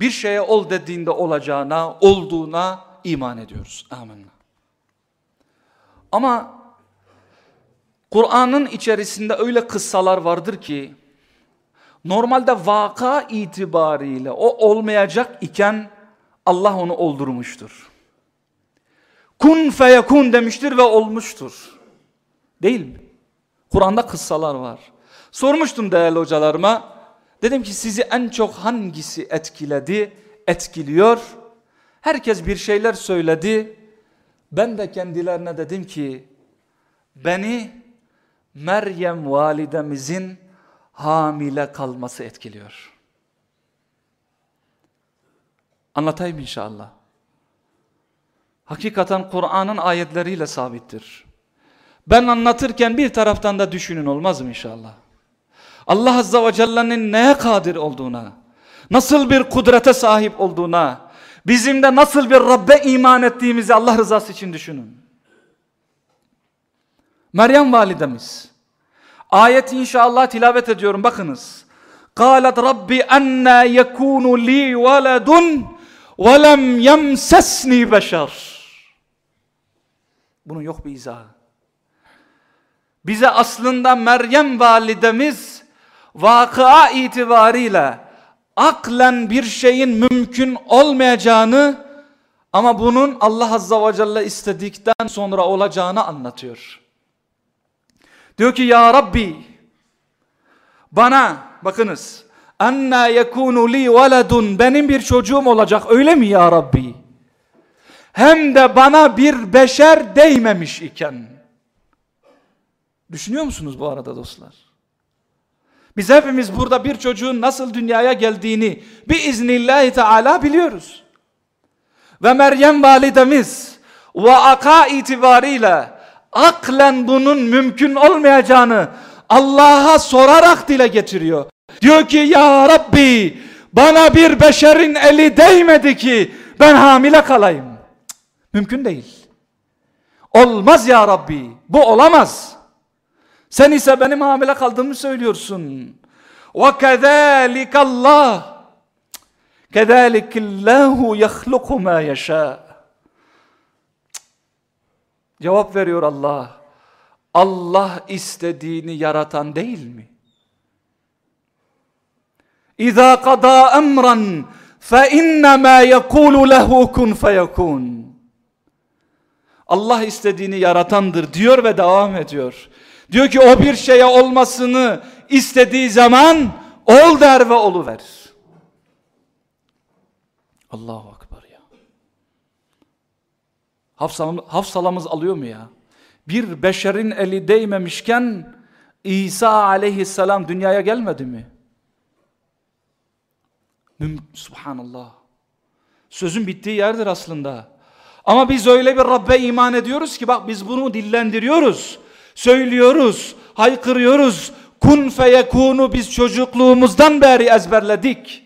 bir şeye ol dediğinde olacağına, olduğuna iman ediyoruz. Amin. Ama Kur'an'ın içerisinde öyle kıssalar vardır ki normalde vaka itibariyle o olmayacak iken Allah onu oldurmuştur. Kun feyekun demiştir ve olmuştur. Değil mi? Kur'an'da kıssalar var. Sormuştum değerli hocalarıma. Dedim ki sizi en çok hangisi etkiledi, etkiliyor? Herkes bir şeyler söyledi. Ben de kendilerine dedim ki beni Meryem validemizin hamile kalması etkiliyor. Anlatayım inşallah Hakikaten Kur'an'ın ayetleriyle sabittir. Ben anlatırken bir taraftan da düşünün olmaz mı inşallah? Allah Azza ve Celle'nin neye kadir olduğuna, nasıl bir kudrete sahip olduğuna, bizim de nasıl bir Rabbe iman ettiğimizi Allah rızası için düşünün. Meryem validemiz, ayet inşallah tilavet ediyorum bakınız. قالت ربي أنا يكون لي ولد ولم يمسسني بشر. bunun yok bir izahı. bize aslında Meryem validemiz vakıa itibariyle aklen bir şeyin mümkün olmayacağını ama bunun Allah Azza ve Celle istedikten sonra olacağını anlatıyor. Diyor ki ya Rabbi bana bakınız anna yekunu li veledun benim bir çocuğum olacak öyle mi ya Rabbi? Hem de bana bir beşer değmemiş iken. Düşünüyor musunuz bu arada dostlar? Biz hepimiz burada bir çocuğun nasıl dünyaya geldiğini bir iznillahi teala biliyoruz. Ve Meryem validemiz aka itibariyle aklen bunun mümkün olmayacağını Allah'a sorarak dile getiriyor. Diyor ki ya Rabbi bana bir beşerin eli değmedi ki ben hamile kalayım. Mümkün değil. Olmaz ya Rabbi. Bu olamaz. Sen ise benim hamile kaldığımı söylüyorsun. Ve kezalikallah. Kezalikillahu yahluku ma yasha. Cevap veriyor Allah. Allah istediğini yaratan değil mi? Qada emran fe innema yekulu lehu kun feyekun. Allah istediğini yaratandır diyor ve devam ediyor. Diyor ki o bir şeye olmasını istediği zaman ol der ve oluverir. Allahu Akbar ya. Hafsalamız, hafsalamız alıyor mu ya? Bir beşerin eli değmemişken İsa aleyhisselam dünyaya gelmedi mi? Müm Subhanallah. Sözün bittiği yerdir aslında. Ama biz öyle bir Rabbe iman ediyoruz ki bak biz bunu dillendiriyoruz. Söylüyoruz, haykırıyoruz. Kun feyekunu biz çocukluğumuzdan beri ezberledik.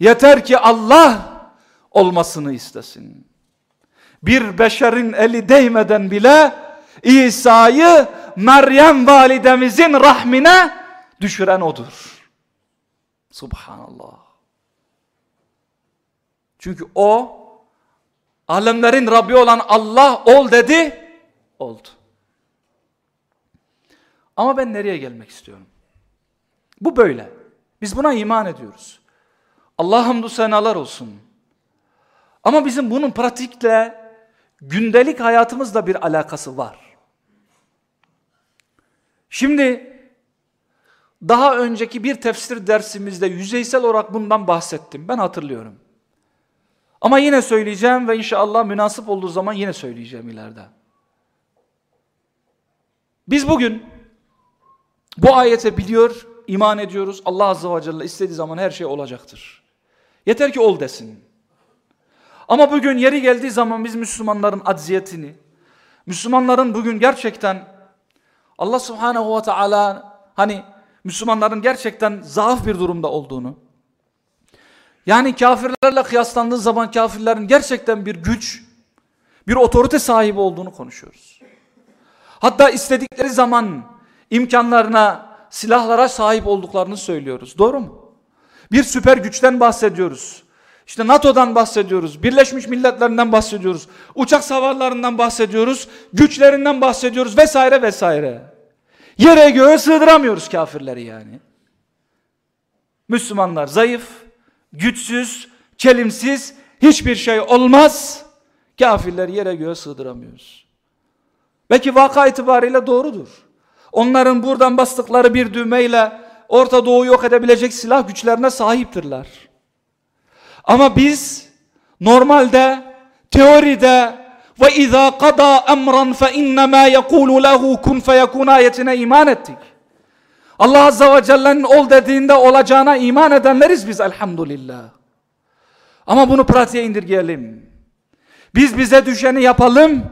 Yeter ki Allah olmasını istesin. Bir beşerin eli değmeden bile İsa'yı Meryem validemizin rahmine düşüren odur. Subhanallah. Çünkü o alemlerin Rabbi olan Allah ol dedi, oldu. Ama ben nereye gelmek istiyorum? Bu böyle. Biz buna iman ediyoruz. Allah hamdü senalar olsun. Ama bizim bunun pratikle gündelik hayatımızla bir alakası var. Şimdi daha önceki bir tefsir dersimizde yüzeysel olarak bundan bahsettim. Ben hatırlıyorum. Ama yine söyleyeceğim ve inşallah münasip olduğu zaman yine söyleyeceğim ileride. Biz bugün bu ayete biliyor, iman ediyoruz. Allah Azze ve Celle istediği zaman her şey olacaktır. Yeter ki ol desin. Ama bugün yeri geldiği zaman biz Müslümanların acziyetini, Müslümanların bugün gerçekten Allah Subhanahu ve Teala hani Müslümanların gerçekten zaaf bir durumda olduğunu, yani kafirlerle kıyaslandığı zaman kafirlerin gerçekten bir güç, bir otorite sahibi olduğunu konuşuyoruz. Hatta istedikleri zaman imkanlarına, silahlara sahip olduklarını söylüyoruz. Doğru mu? Bir süper güçten bahsediyoruz. İşte NATO'dan bahsediyoruz. Birleşmiş Milletler'den bahsediyoruz. Uçak savarlarından bahsediyoruz. Güçlerinden bahsediyoruz vesaire vesaire. Yere göğe sığdıramıyoruz kafirleri yani. Müslümanlar zayıf, güçsüz, çelimsiz, hiçbir şey olmaz. Kafirleri yere göğe sığdıramıyoruz. Belki vaka itibariyle doğrudur. Onların buradan bastıkları bir düğmeyle Orta Doğu yok edebilecek silah güçlerine sahiptirler. Ama biz normalde, teoride ve izâ qada emran fe innemâ yekûlu lehu kun feyekûn ayetine iman ettik. Allah Azze ve Celle'nin ol dediğinde olacağına iman edenleriz biz elhamdülillah. Ama bunu pratiğe indirgeyelim. Biz bize düşeni yapalım.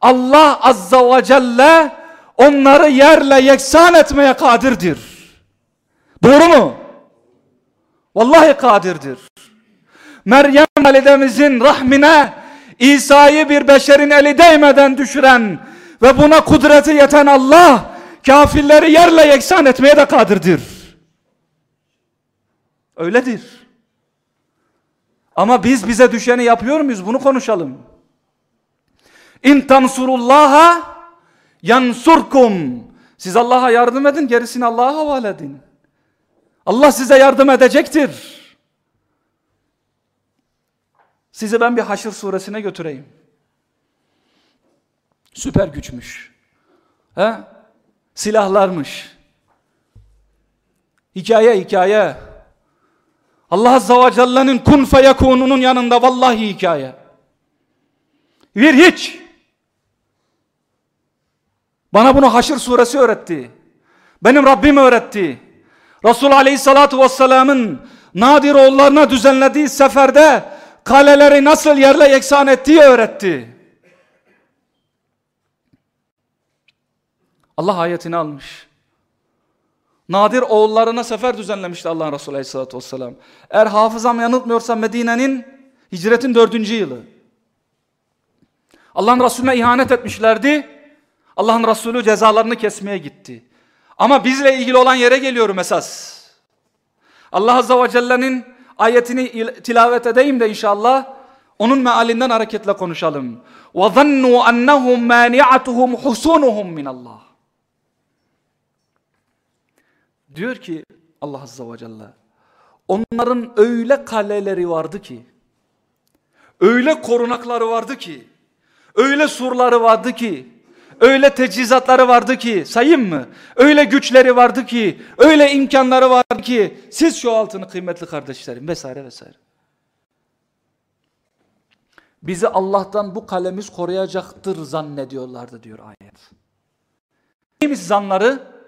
Allah Azza ve Celle onları yerle yeksan etmeye kadirdir. Doğru mu? Vallahi kadirdir. Meryem validemizin rahmine İsa'yı bir beşerin eli değmeden düşüren ve buna kudreti yeten Allah kafirleri yerle yeksan etmeye de kadirdir. Öyledir. Ama biz bize düşeni yapıyor muyuz? Bunu konuşalım. İn tansurullaha yansurkum Siz Allah'a yardım edin, gerisini Allah'a havale edin. Allah size yardım edecektir. Sizi ben bir Haşr suresine götüreyim. Süper güçmüş. He? Silahlarmış. Hikaye hikaye. Allah Azza ve Celle'nin kun feyekununun yanında vallahi hikaye. Bir hiç. Bana bunu Haşr suresi öğretti. Benim Rabbim öğretti. Resul Aleyhissalatu vesselamın Nadir oğullarına düzenlediği seferde kaleleri nasıl yerle yeksan ettiği öğretti. Allah ayetini almış. Nadir oğullarına sefer düzenlemişti Allah Resulü Aleyhisselatü Vesselam. Eğer hafızam yanıltmıyorsa Medine'nin hicretin dördüncü yılı. Allah'ın Resulüne ihanet etmişlerdi. Allah'ın Resulü cezalarını kesmeye gitti. Ama bizle ilgili olan yere geliyorum esas. Allah Azze ve Celle'nin ayetini tilavet edeyim de inşallah onun mealinden hareketle konuşalım. وَظَنُّوا أَنَّهُمْ مَانِعَتُهُمْ حُسُونُهُمْ مِنَ اللّٰهِ Diyor ki Allah Azze ve Celle onların öyle kaleleri vardı ki öyle korunakları vardı ki öyle surları vardı ki öyle teçhizatları vardı ki sayayım mı? Öyle güçleri vardı ki öyle imkanları vardı ki siz şu altını kıymetli kardeşlerim vesaire vesaire. Bizi Allah'tan bu kalemiz koruyacaktır zannediyorlardı diyor ayet. Neymiş zanları?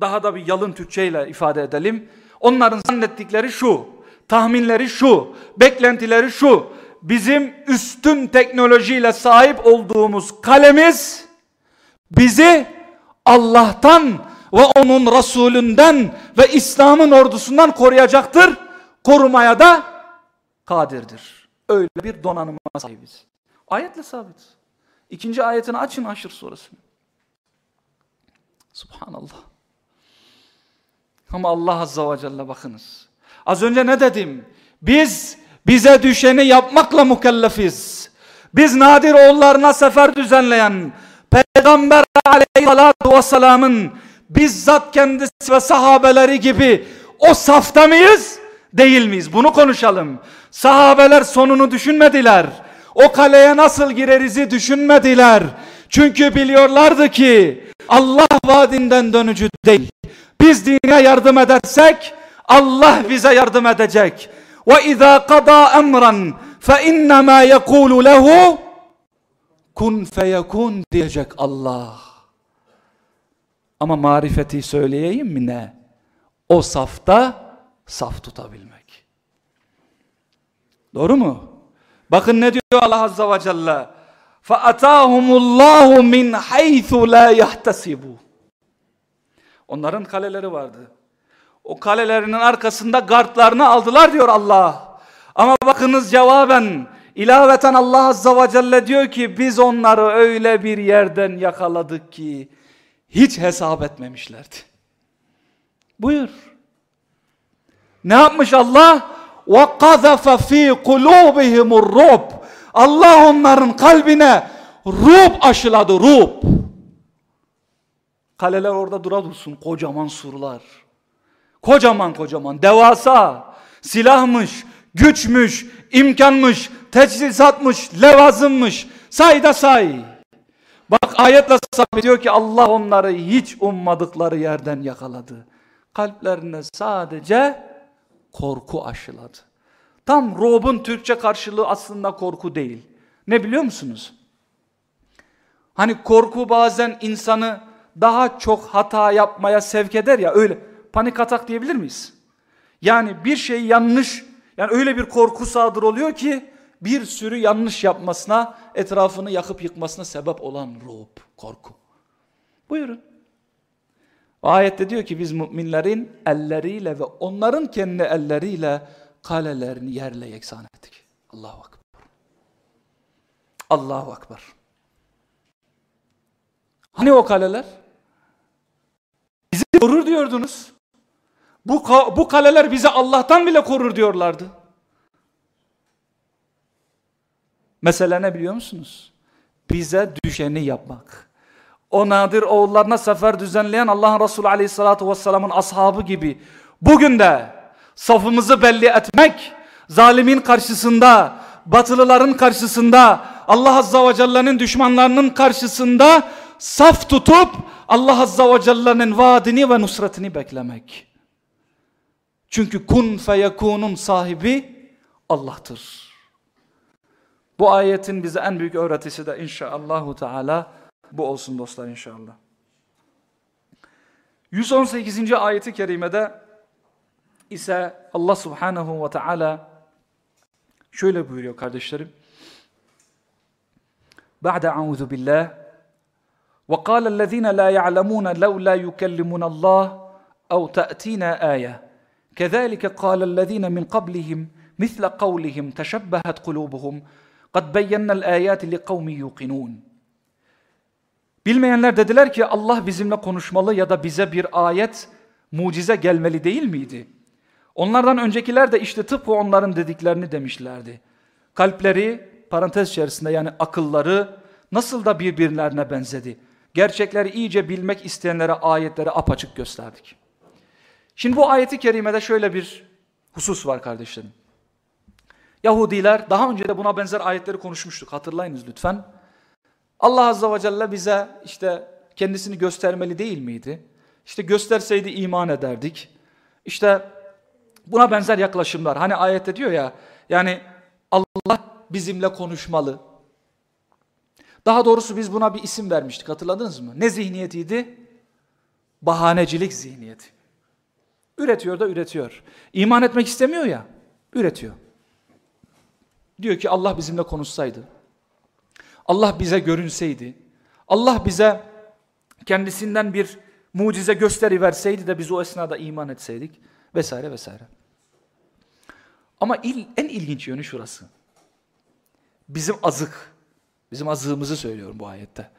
Daha da bir yalın Türkçeyle ifade edelim. Onların zannettikleri şu, tahminleri şu, beklentileri şu. Bizim üstün teknolojiyle sahip olduğumuz kalemiz bizi Allah'tan ve onun Resulünden ve İslam'ın ordusundan koruyacaktır. Korumaya da kadirdir. Öyle bir donanıma sahibiz. Ayetle sabit. İkinci ayetini açın Haşr suresini. Subhanallah. Ama Allah Azza ve Celle bakınız. Az önce ne dedim? Biz bize düşeni yapmakla mükellefiz. Biz Nadir oğullarına sefer düzenleyen Peygamber aleyhissalatu vesselamın bizzat kendisi ve sahabeleri gibi o safta mıyız? Değil miyiz? Bunu konuşalım. Sahabeler sonunu düşünmediler. O kaleye nasıl girerizi düşünmediler. Çünkü biliyorlardı ki Allah vaadinden dönücü değil. Biz dine yardım edersek Allah bize yardım edecek. Ve izâ qada emran fe innemâ yekûlu lehu kun feyekun diyecek Allah. Ama marifeti söyleyeyim mi ne? O safta saf tutabilmek. Doğru mu? Bakın ne diyor Allah Azze ve Celle. فَأَتَاهُمُ اللّٰهُ مِنْ حَيْثُ لَا يَحْتَسِبُوا Onların kaleleri vardı. O kalelerinin arkasında gardlarını aldılar diyor Allah. Ama bakınız cevaben ilaveten Allah Azza ve Celle diyor ki biz onları öyle bir yerden yakaladık ki hiç hesap etmemişlerdi. Buyur. Ne yapmış Allah? وَقَذَفَ ف۪ي قُلُوبِهِمُ الرُّبْ Allah onların kalbine ruh aşıladı ruh. Kaleler orada dura dursun. Kocaman surlar. Kocaman kocaman. Devasa. Silahmış, güçmüş, imkanmış, teçhizatmış, levazımmış. Say da say. Bak ayetle sabit diyor ki Allah onları hiç ummadıkları yerden yakaladı. Kalplerine sadece korku aşıladı. Tam robun Türkçe karşılığı aslında korku değil. Ne biliyor musunuz? Hani korku bazen insanı daha çok hata yapmaya sevk eder ya öyle. Panik atak diyebilir miyiz? Yani bir şey yanlış yani öyle bir korku sadır oluyor ki bir sürü yanlış yapmasına etrafını yakıp yıkmasına sebep olan ruh, korku. Buyurun. Ayette diyor ki biz müminlerin elleriyle ve onların kendi elleriyle kalelerini yerle yeksan ettik. Allahu Akbar. Allahu Akbar. Hani o kaleler? Korur diyordunuz. Bu, bu kaleler bizi Allah'tan bile korur diyorlardı. Mesele ne biliyor musunuz? Bize düşeni yapmak. o nadir oğullarına sefer düzenleyen Allah'ın Resulü Aleyhisselatü Vesselam'ın ashabı gibi bugün de safımızı belli etmek, zalimin karşısında, batılıların karşısında, Allah Azza ve Celle'nin düşmanlarının karşısında saf tutup Allah Azza ve Celle'nin vaadini ve nusretini beklemek. Çünkü kun feyekunun sahibi Allah'tır. Bu ayetin bize en büyük öğretisi de inşallahü teala bu olsun dostlar inşallah. 118. ayeti kerimede ise Allah subhanahu ve teala şöyle buyuruyor kardeşlerim. Ba'de a'udhu billah ve kâlellezîne lâ ya'lemûne lev lâ yukellimunallah ev te'tînâ âye kezâlike kâlellezîne min qablihim misle kavlihim teşebbehet kulubuhum kad beyyennel âyâti li kavmi yuqinûn Bilmeyenler dediler ki Allah bizimle konuşmalı ya da bize bir ayet, mucize gelmeli değil miydi? Onlardan öncekiler de işte tıpkı onların dediklerini demişlerdi. Kalpleri, parantez içerisinde yani akılları nasıl da birbirlerine benzedi. Gerçekleri iyice bilmek isteyenlere ayetleri apaçık gösterdik. Şimdi bu ayeti kerimede şöyle bir husus var kardeşlerim. Yahudiler daha önce de buna benzer ayetleri konuşmuştuk hatırlayınız lütfen. Allah Azze ve Celle bize işte kendisini göstermeli değil miydi? İşte gösterseydi iman ederdik. İşte buna benzer yaklaşımlar. Hani ayette diyor ya yani Allah bizimle konuşmalı. Daha doğrusu biz buna bir isim vermiştik hatırladınız mı? Ne zihniyetiydi? Bahanecilik zihniyeti. Üretiyor da üretiyor. İman etmek istemiyor ya, üretiyor. Diyor ki Allah bizimle konuşsaydı. Allah bize görünseydi, Allah bize kendisinden bir mucize gösteri verseydi de biz o esnada iman etseydik vesaire vesaire. Ama il, en ilginç yönü şurası. Bizim azık, bizim azığımızı söylüyorum bu ayette.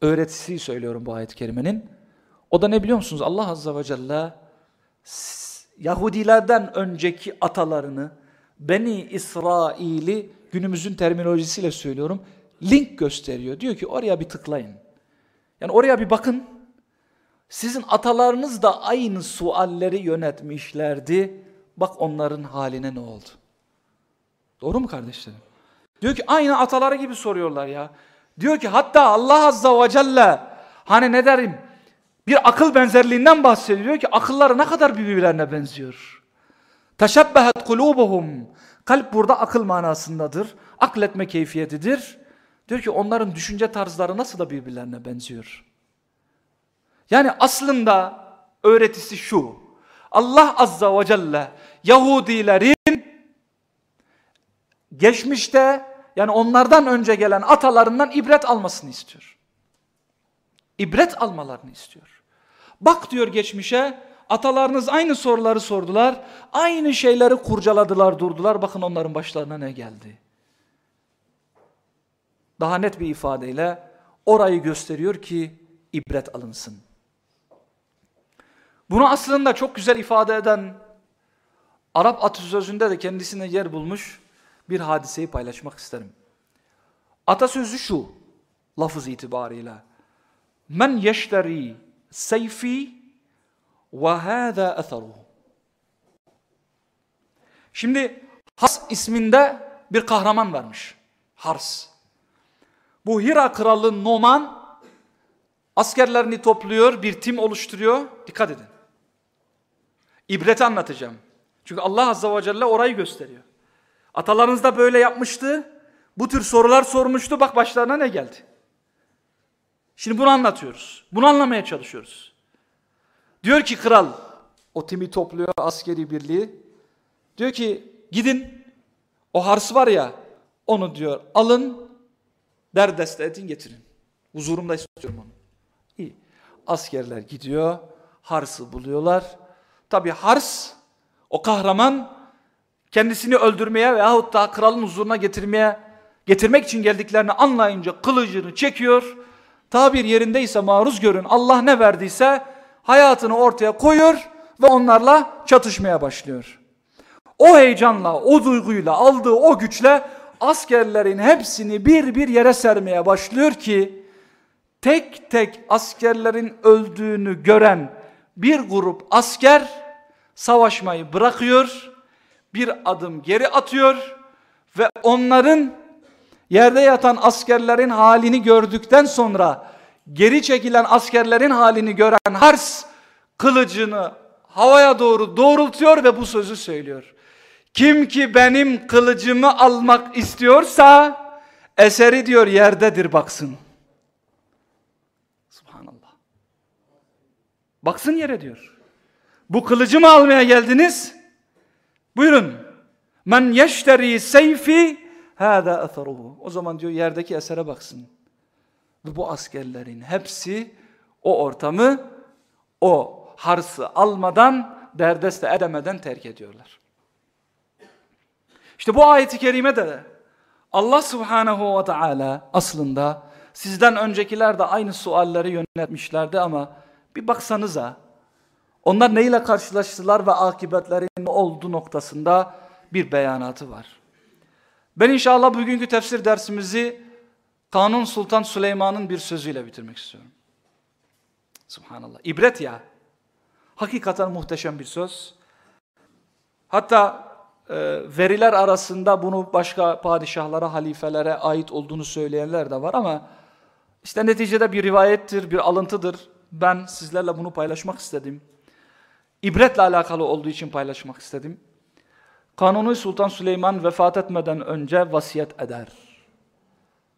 Öğretisi söylüyorum bu ayet-i kerimenin. O da ne biliyor musunuz? Allah Azze ve Celle Yahudilerden önceki atalarını Beni İsrail'i günümüzün terminolojisiyle söylüyorum link gösteriyor. Diyor ki oraya bir tıklayın. Yani oraya bir bakın. Sizin atalarınız da aynı sualleri yönetmişlerdi. Bak onların haline ne oldu? Doğru mu kardeşlerim? Diyor ki aynı ataları gibi soruyorlar ya. Diyor ki hatta Allah Azza ve Celle hani ne derim bir akıl benzerliğinden bahsediyor. Diyor ki akılları ne kadar birbirlerine benziyor. Teşebbehet kulubuhum. Kalp burada akıl manasındadır. Akletme keyfiyetidir. Diyor ki onların düşünce tarzları nasıl da birbirlerine benziyor. Yani aslında öğretisi şu. Allah Azza ve Celle Yahudilerin geçmişte yani onlardan önce gelen atalarından ibret almasını istiyor. İbret almalarını istiyor. Bak diyor geçmişe atalarınız aynı soruları sordular. Aynı şeyleri kurcaladılar durdular. Bakın onların başlarına ne geldi daha net bir ifadeyle orayı gösteriyor ki ibret alınsın. Bunu aslında çok güzel ifade eden Arap atasözünde de kendisine yer bulmuş bir hadiseyi paylaşmak isterim. Atasözü şu lafız itibarıyla. Men yeşteri seyfi ve hâzâ etheruhu. Şimdi Has isminde bir kahraman varmış. Hars. Bu Hira kralı Noman askerlerini topluyor, bir tim oluşturuyor. Dikkat edin. İbreti anlatacağım. Çünkü Allah Azze ve Celle orayı gösteriyor. Atalarınız da böyle yapmıştı. Bu tür sorular sormuştu. Bak başlarına ne geldi. Şimdi bunu anlatıyoruz. Bunu anlamaya çalışıyoruz. Diyor ki kral, o timi topluyor askeri birliği. Diyor ki gidin o hars var ya onu diyor alın Derdest edin getirin. Huzurumda istiyorum onu. İyi. Askerler gidiyor. Hars'ı buluyorlar. Tabi Hars o kahraman kendisini öldürmeye veyahut da kralın huzuruna getirmeye getirmek için geldiklerini anlayınca kılıcını çekiyor. Tabir yerindeyse maruz görün. Allah ne verdiyse hayatını ortaya koyuyor ve onlarla çatışmaya başlıyor. O heyecanla, o duyguyla, aldığı o güçle askerlerin hepsini bir bir yere sermeye başlıyor ki tek tek askerlerin öldüğünü gören bir grup asker savaşmayı bırakıyor, bir adım geri atıyor ve onların yerde yatan askerlerin halini gördükten sonra geri çekilen askerlerin halini gören Hars kılıcını havaya doğru doğrultuyor ve bu sözü söylüyor. Kim ki benim kılıcımı almak istiyorsa eseri diyor yerdedir baksın. Subhanallah. Baksın yere diyor. Bu kılıcı mı almaya geldiniz? Buyurun. Men yeşteri seyfi hâdâ etheruhu. O zaman diyor yerdeki esere baksın. Bu askerlerin hepsi o ortamı, o harsı almadan, derdeste edemeden terk ediyorlar. İşte bu ayeti kerime de Allah subhanehu ve teala aslında sizden öncekiler de aynı sualleri yönetmişlerdi ama bir baksanıza onlar neyle karşılaştılar ve akıbetlerin ne olduğu noktasında bir beyanatı var. Ben inşallah bugünkü tefsir dersimizi Kanun Sultan Süleyman'ın bir sözüyle bitirmek istiyorum. Subhanallah. İbret ya. Hakikaten muhteşem bir söz. Hatta e, veriler arasında bunu başka padişahlara, halifelere ait olduğunu söyleyenler de var ama işte neticede bir rivayettir, bir alıntıdır. Ben sizlerle bunu paylaşmak istedim. İbretle alakalı olduğu için paylaşmak istedim. Kanuni Sultan Süleyman vefat etmeden önce vasiyet eder.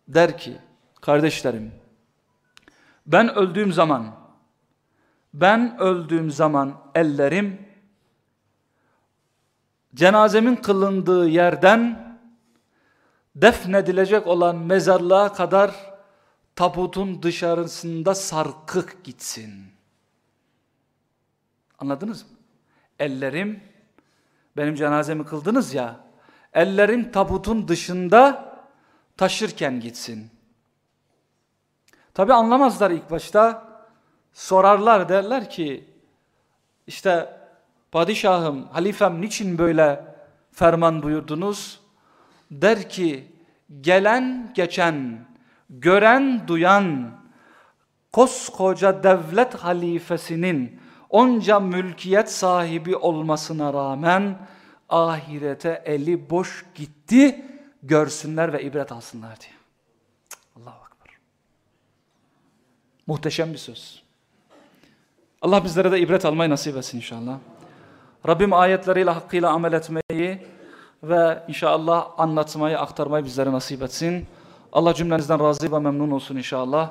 Der ki, kardeşlerim, ben öldüğüm zaman, ben öldüğüm zaman ellerim, cenazemin kılındığı yerden defnedilecek olan mezarlığa kadar tabutun dışarısında sarkık gitsin. Anladınız mı? Ellerim, benim cenazemi kıldınız ya, ellerim tabutun dışında taşırken gitsin. Tabi anlamazlar ilk başta, sorarlar derler ki, işte padişahım, halifem niçin böyle ferman buyurdunuz? Der ki, gelen geçen, gören duyan, koskoca devlet halifesinin onca mülkiyet sahibi olmasına rağmen ahirete eli boş gitti görsünler ve ibret alsınlar diye. Allahu Akbar. Muhteşem bir söz. Allah bizlere de ibret almayı nasip etsin inşallah. Rabbim ayetleriyle hakkıyla amel etmeyi ve inşallah anlatmayı, aktarmayı bizlere nasip etsin. Allah cümlenizden razı ve memnun olsun inşallah.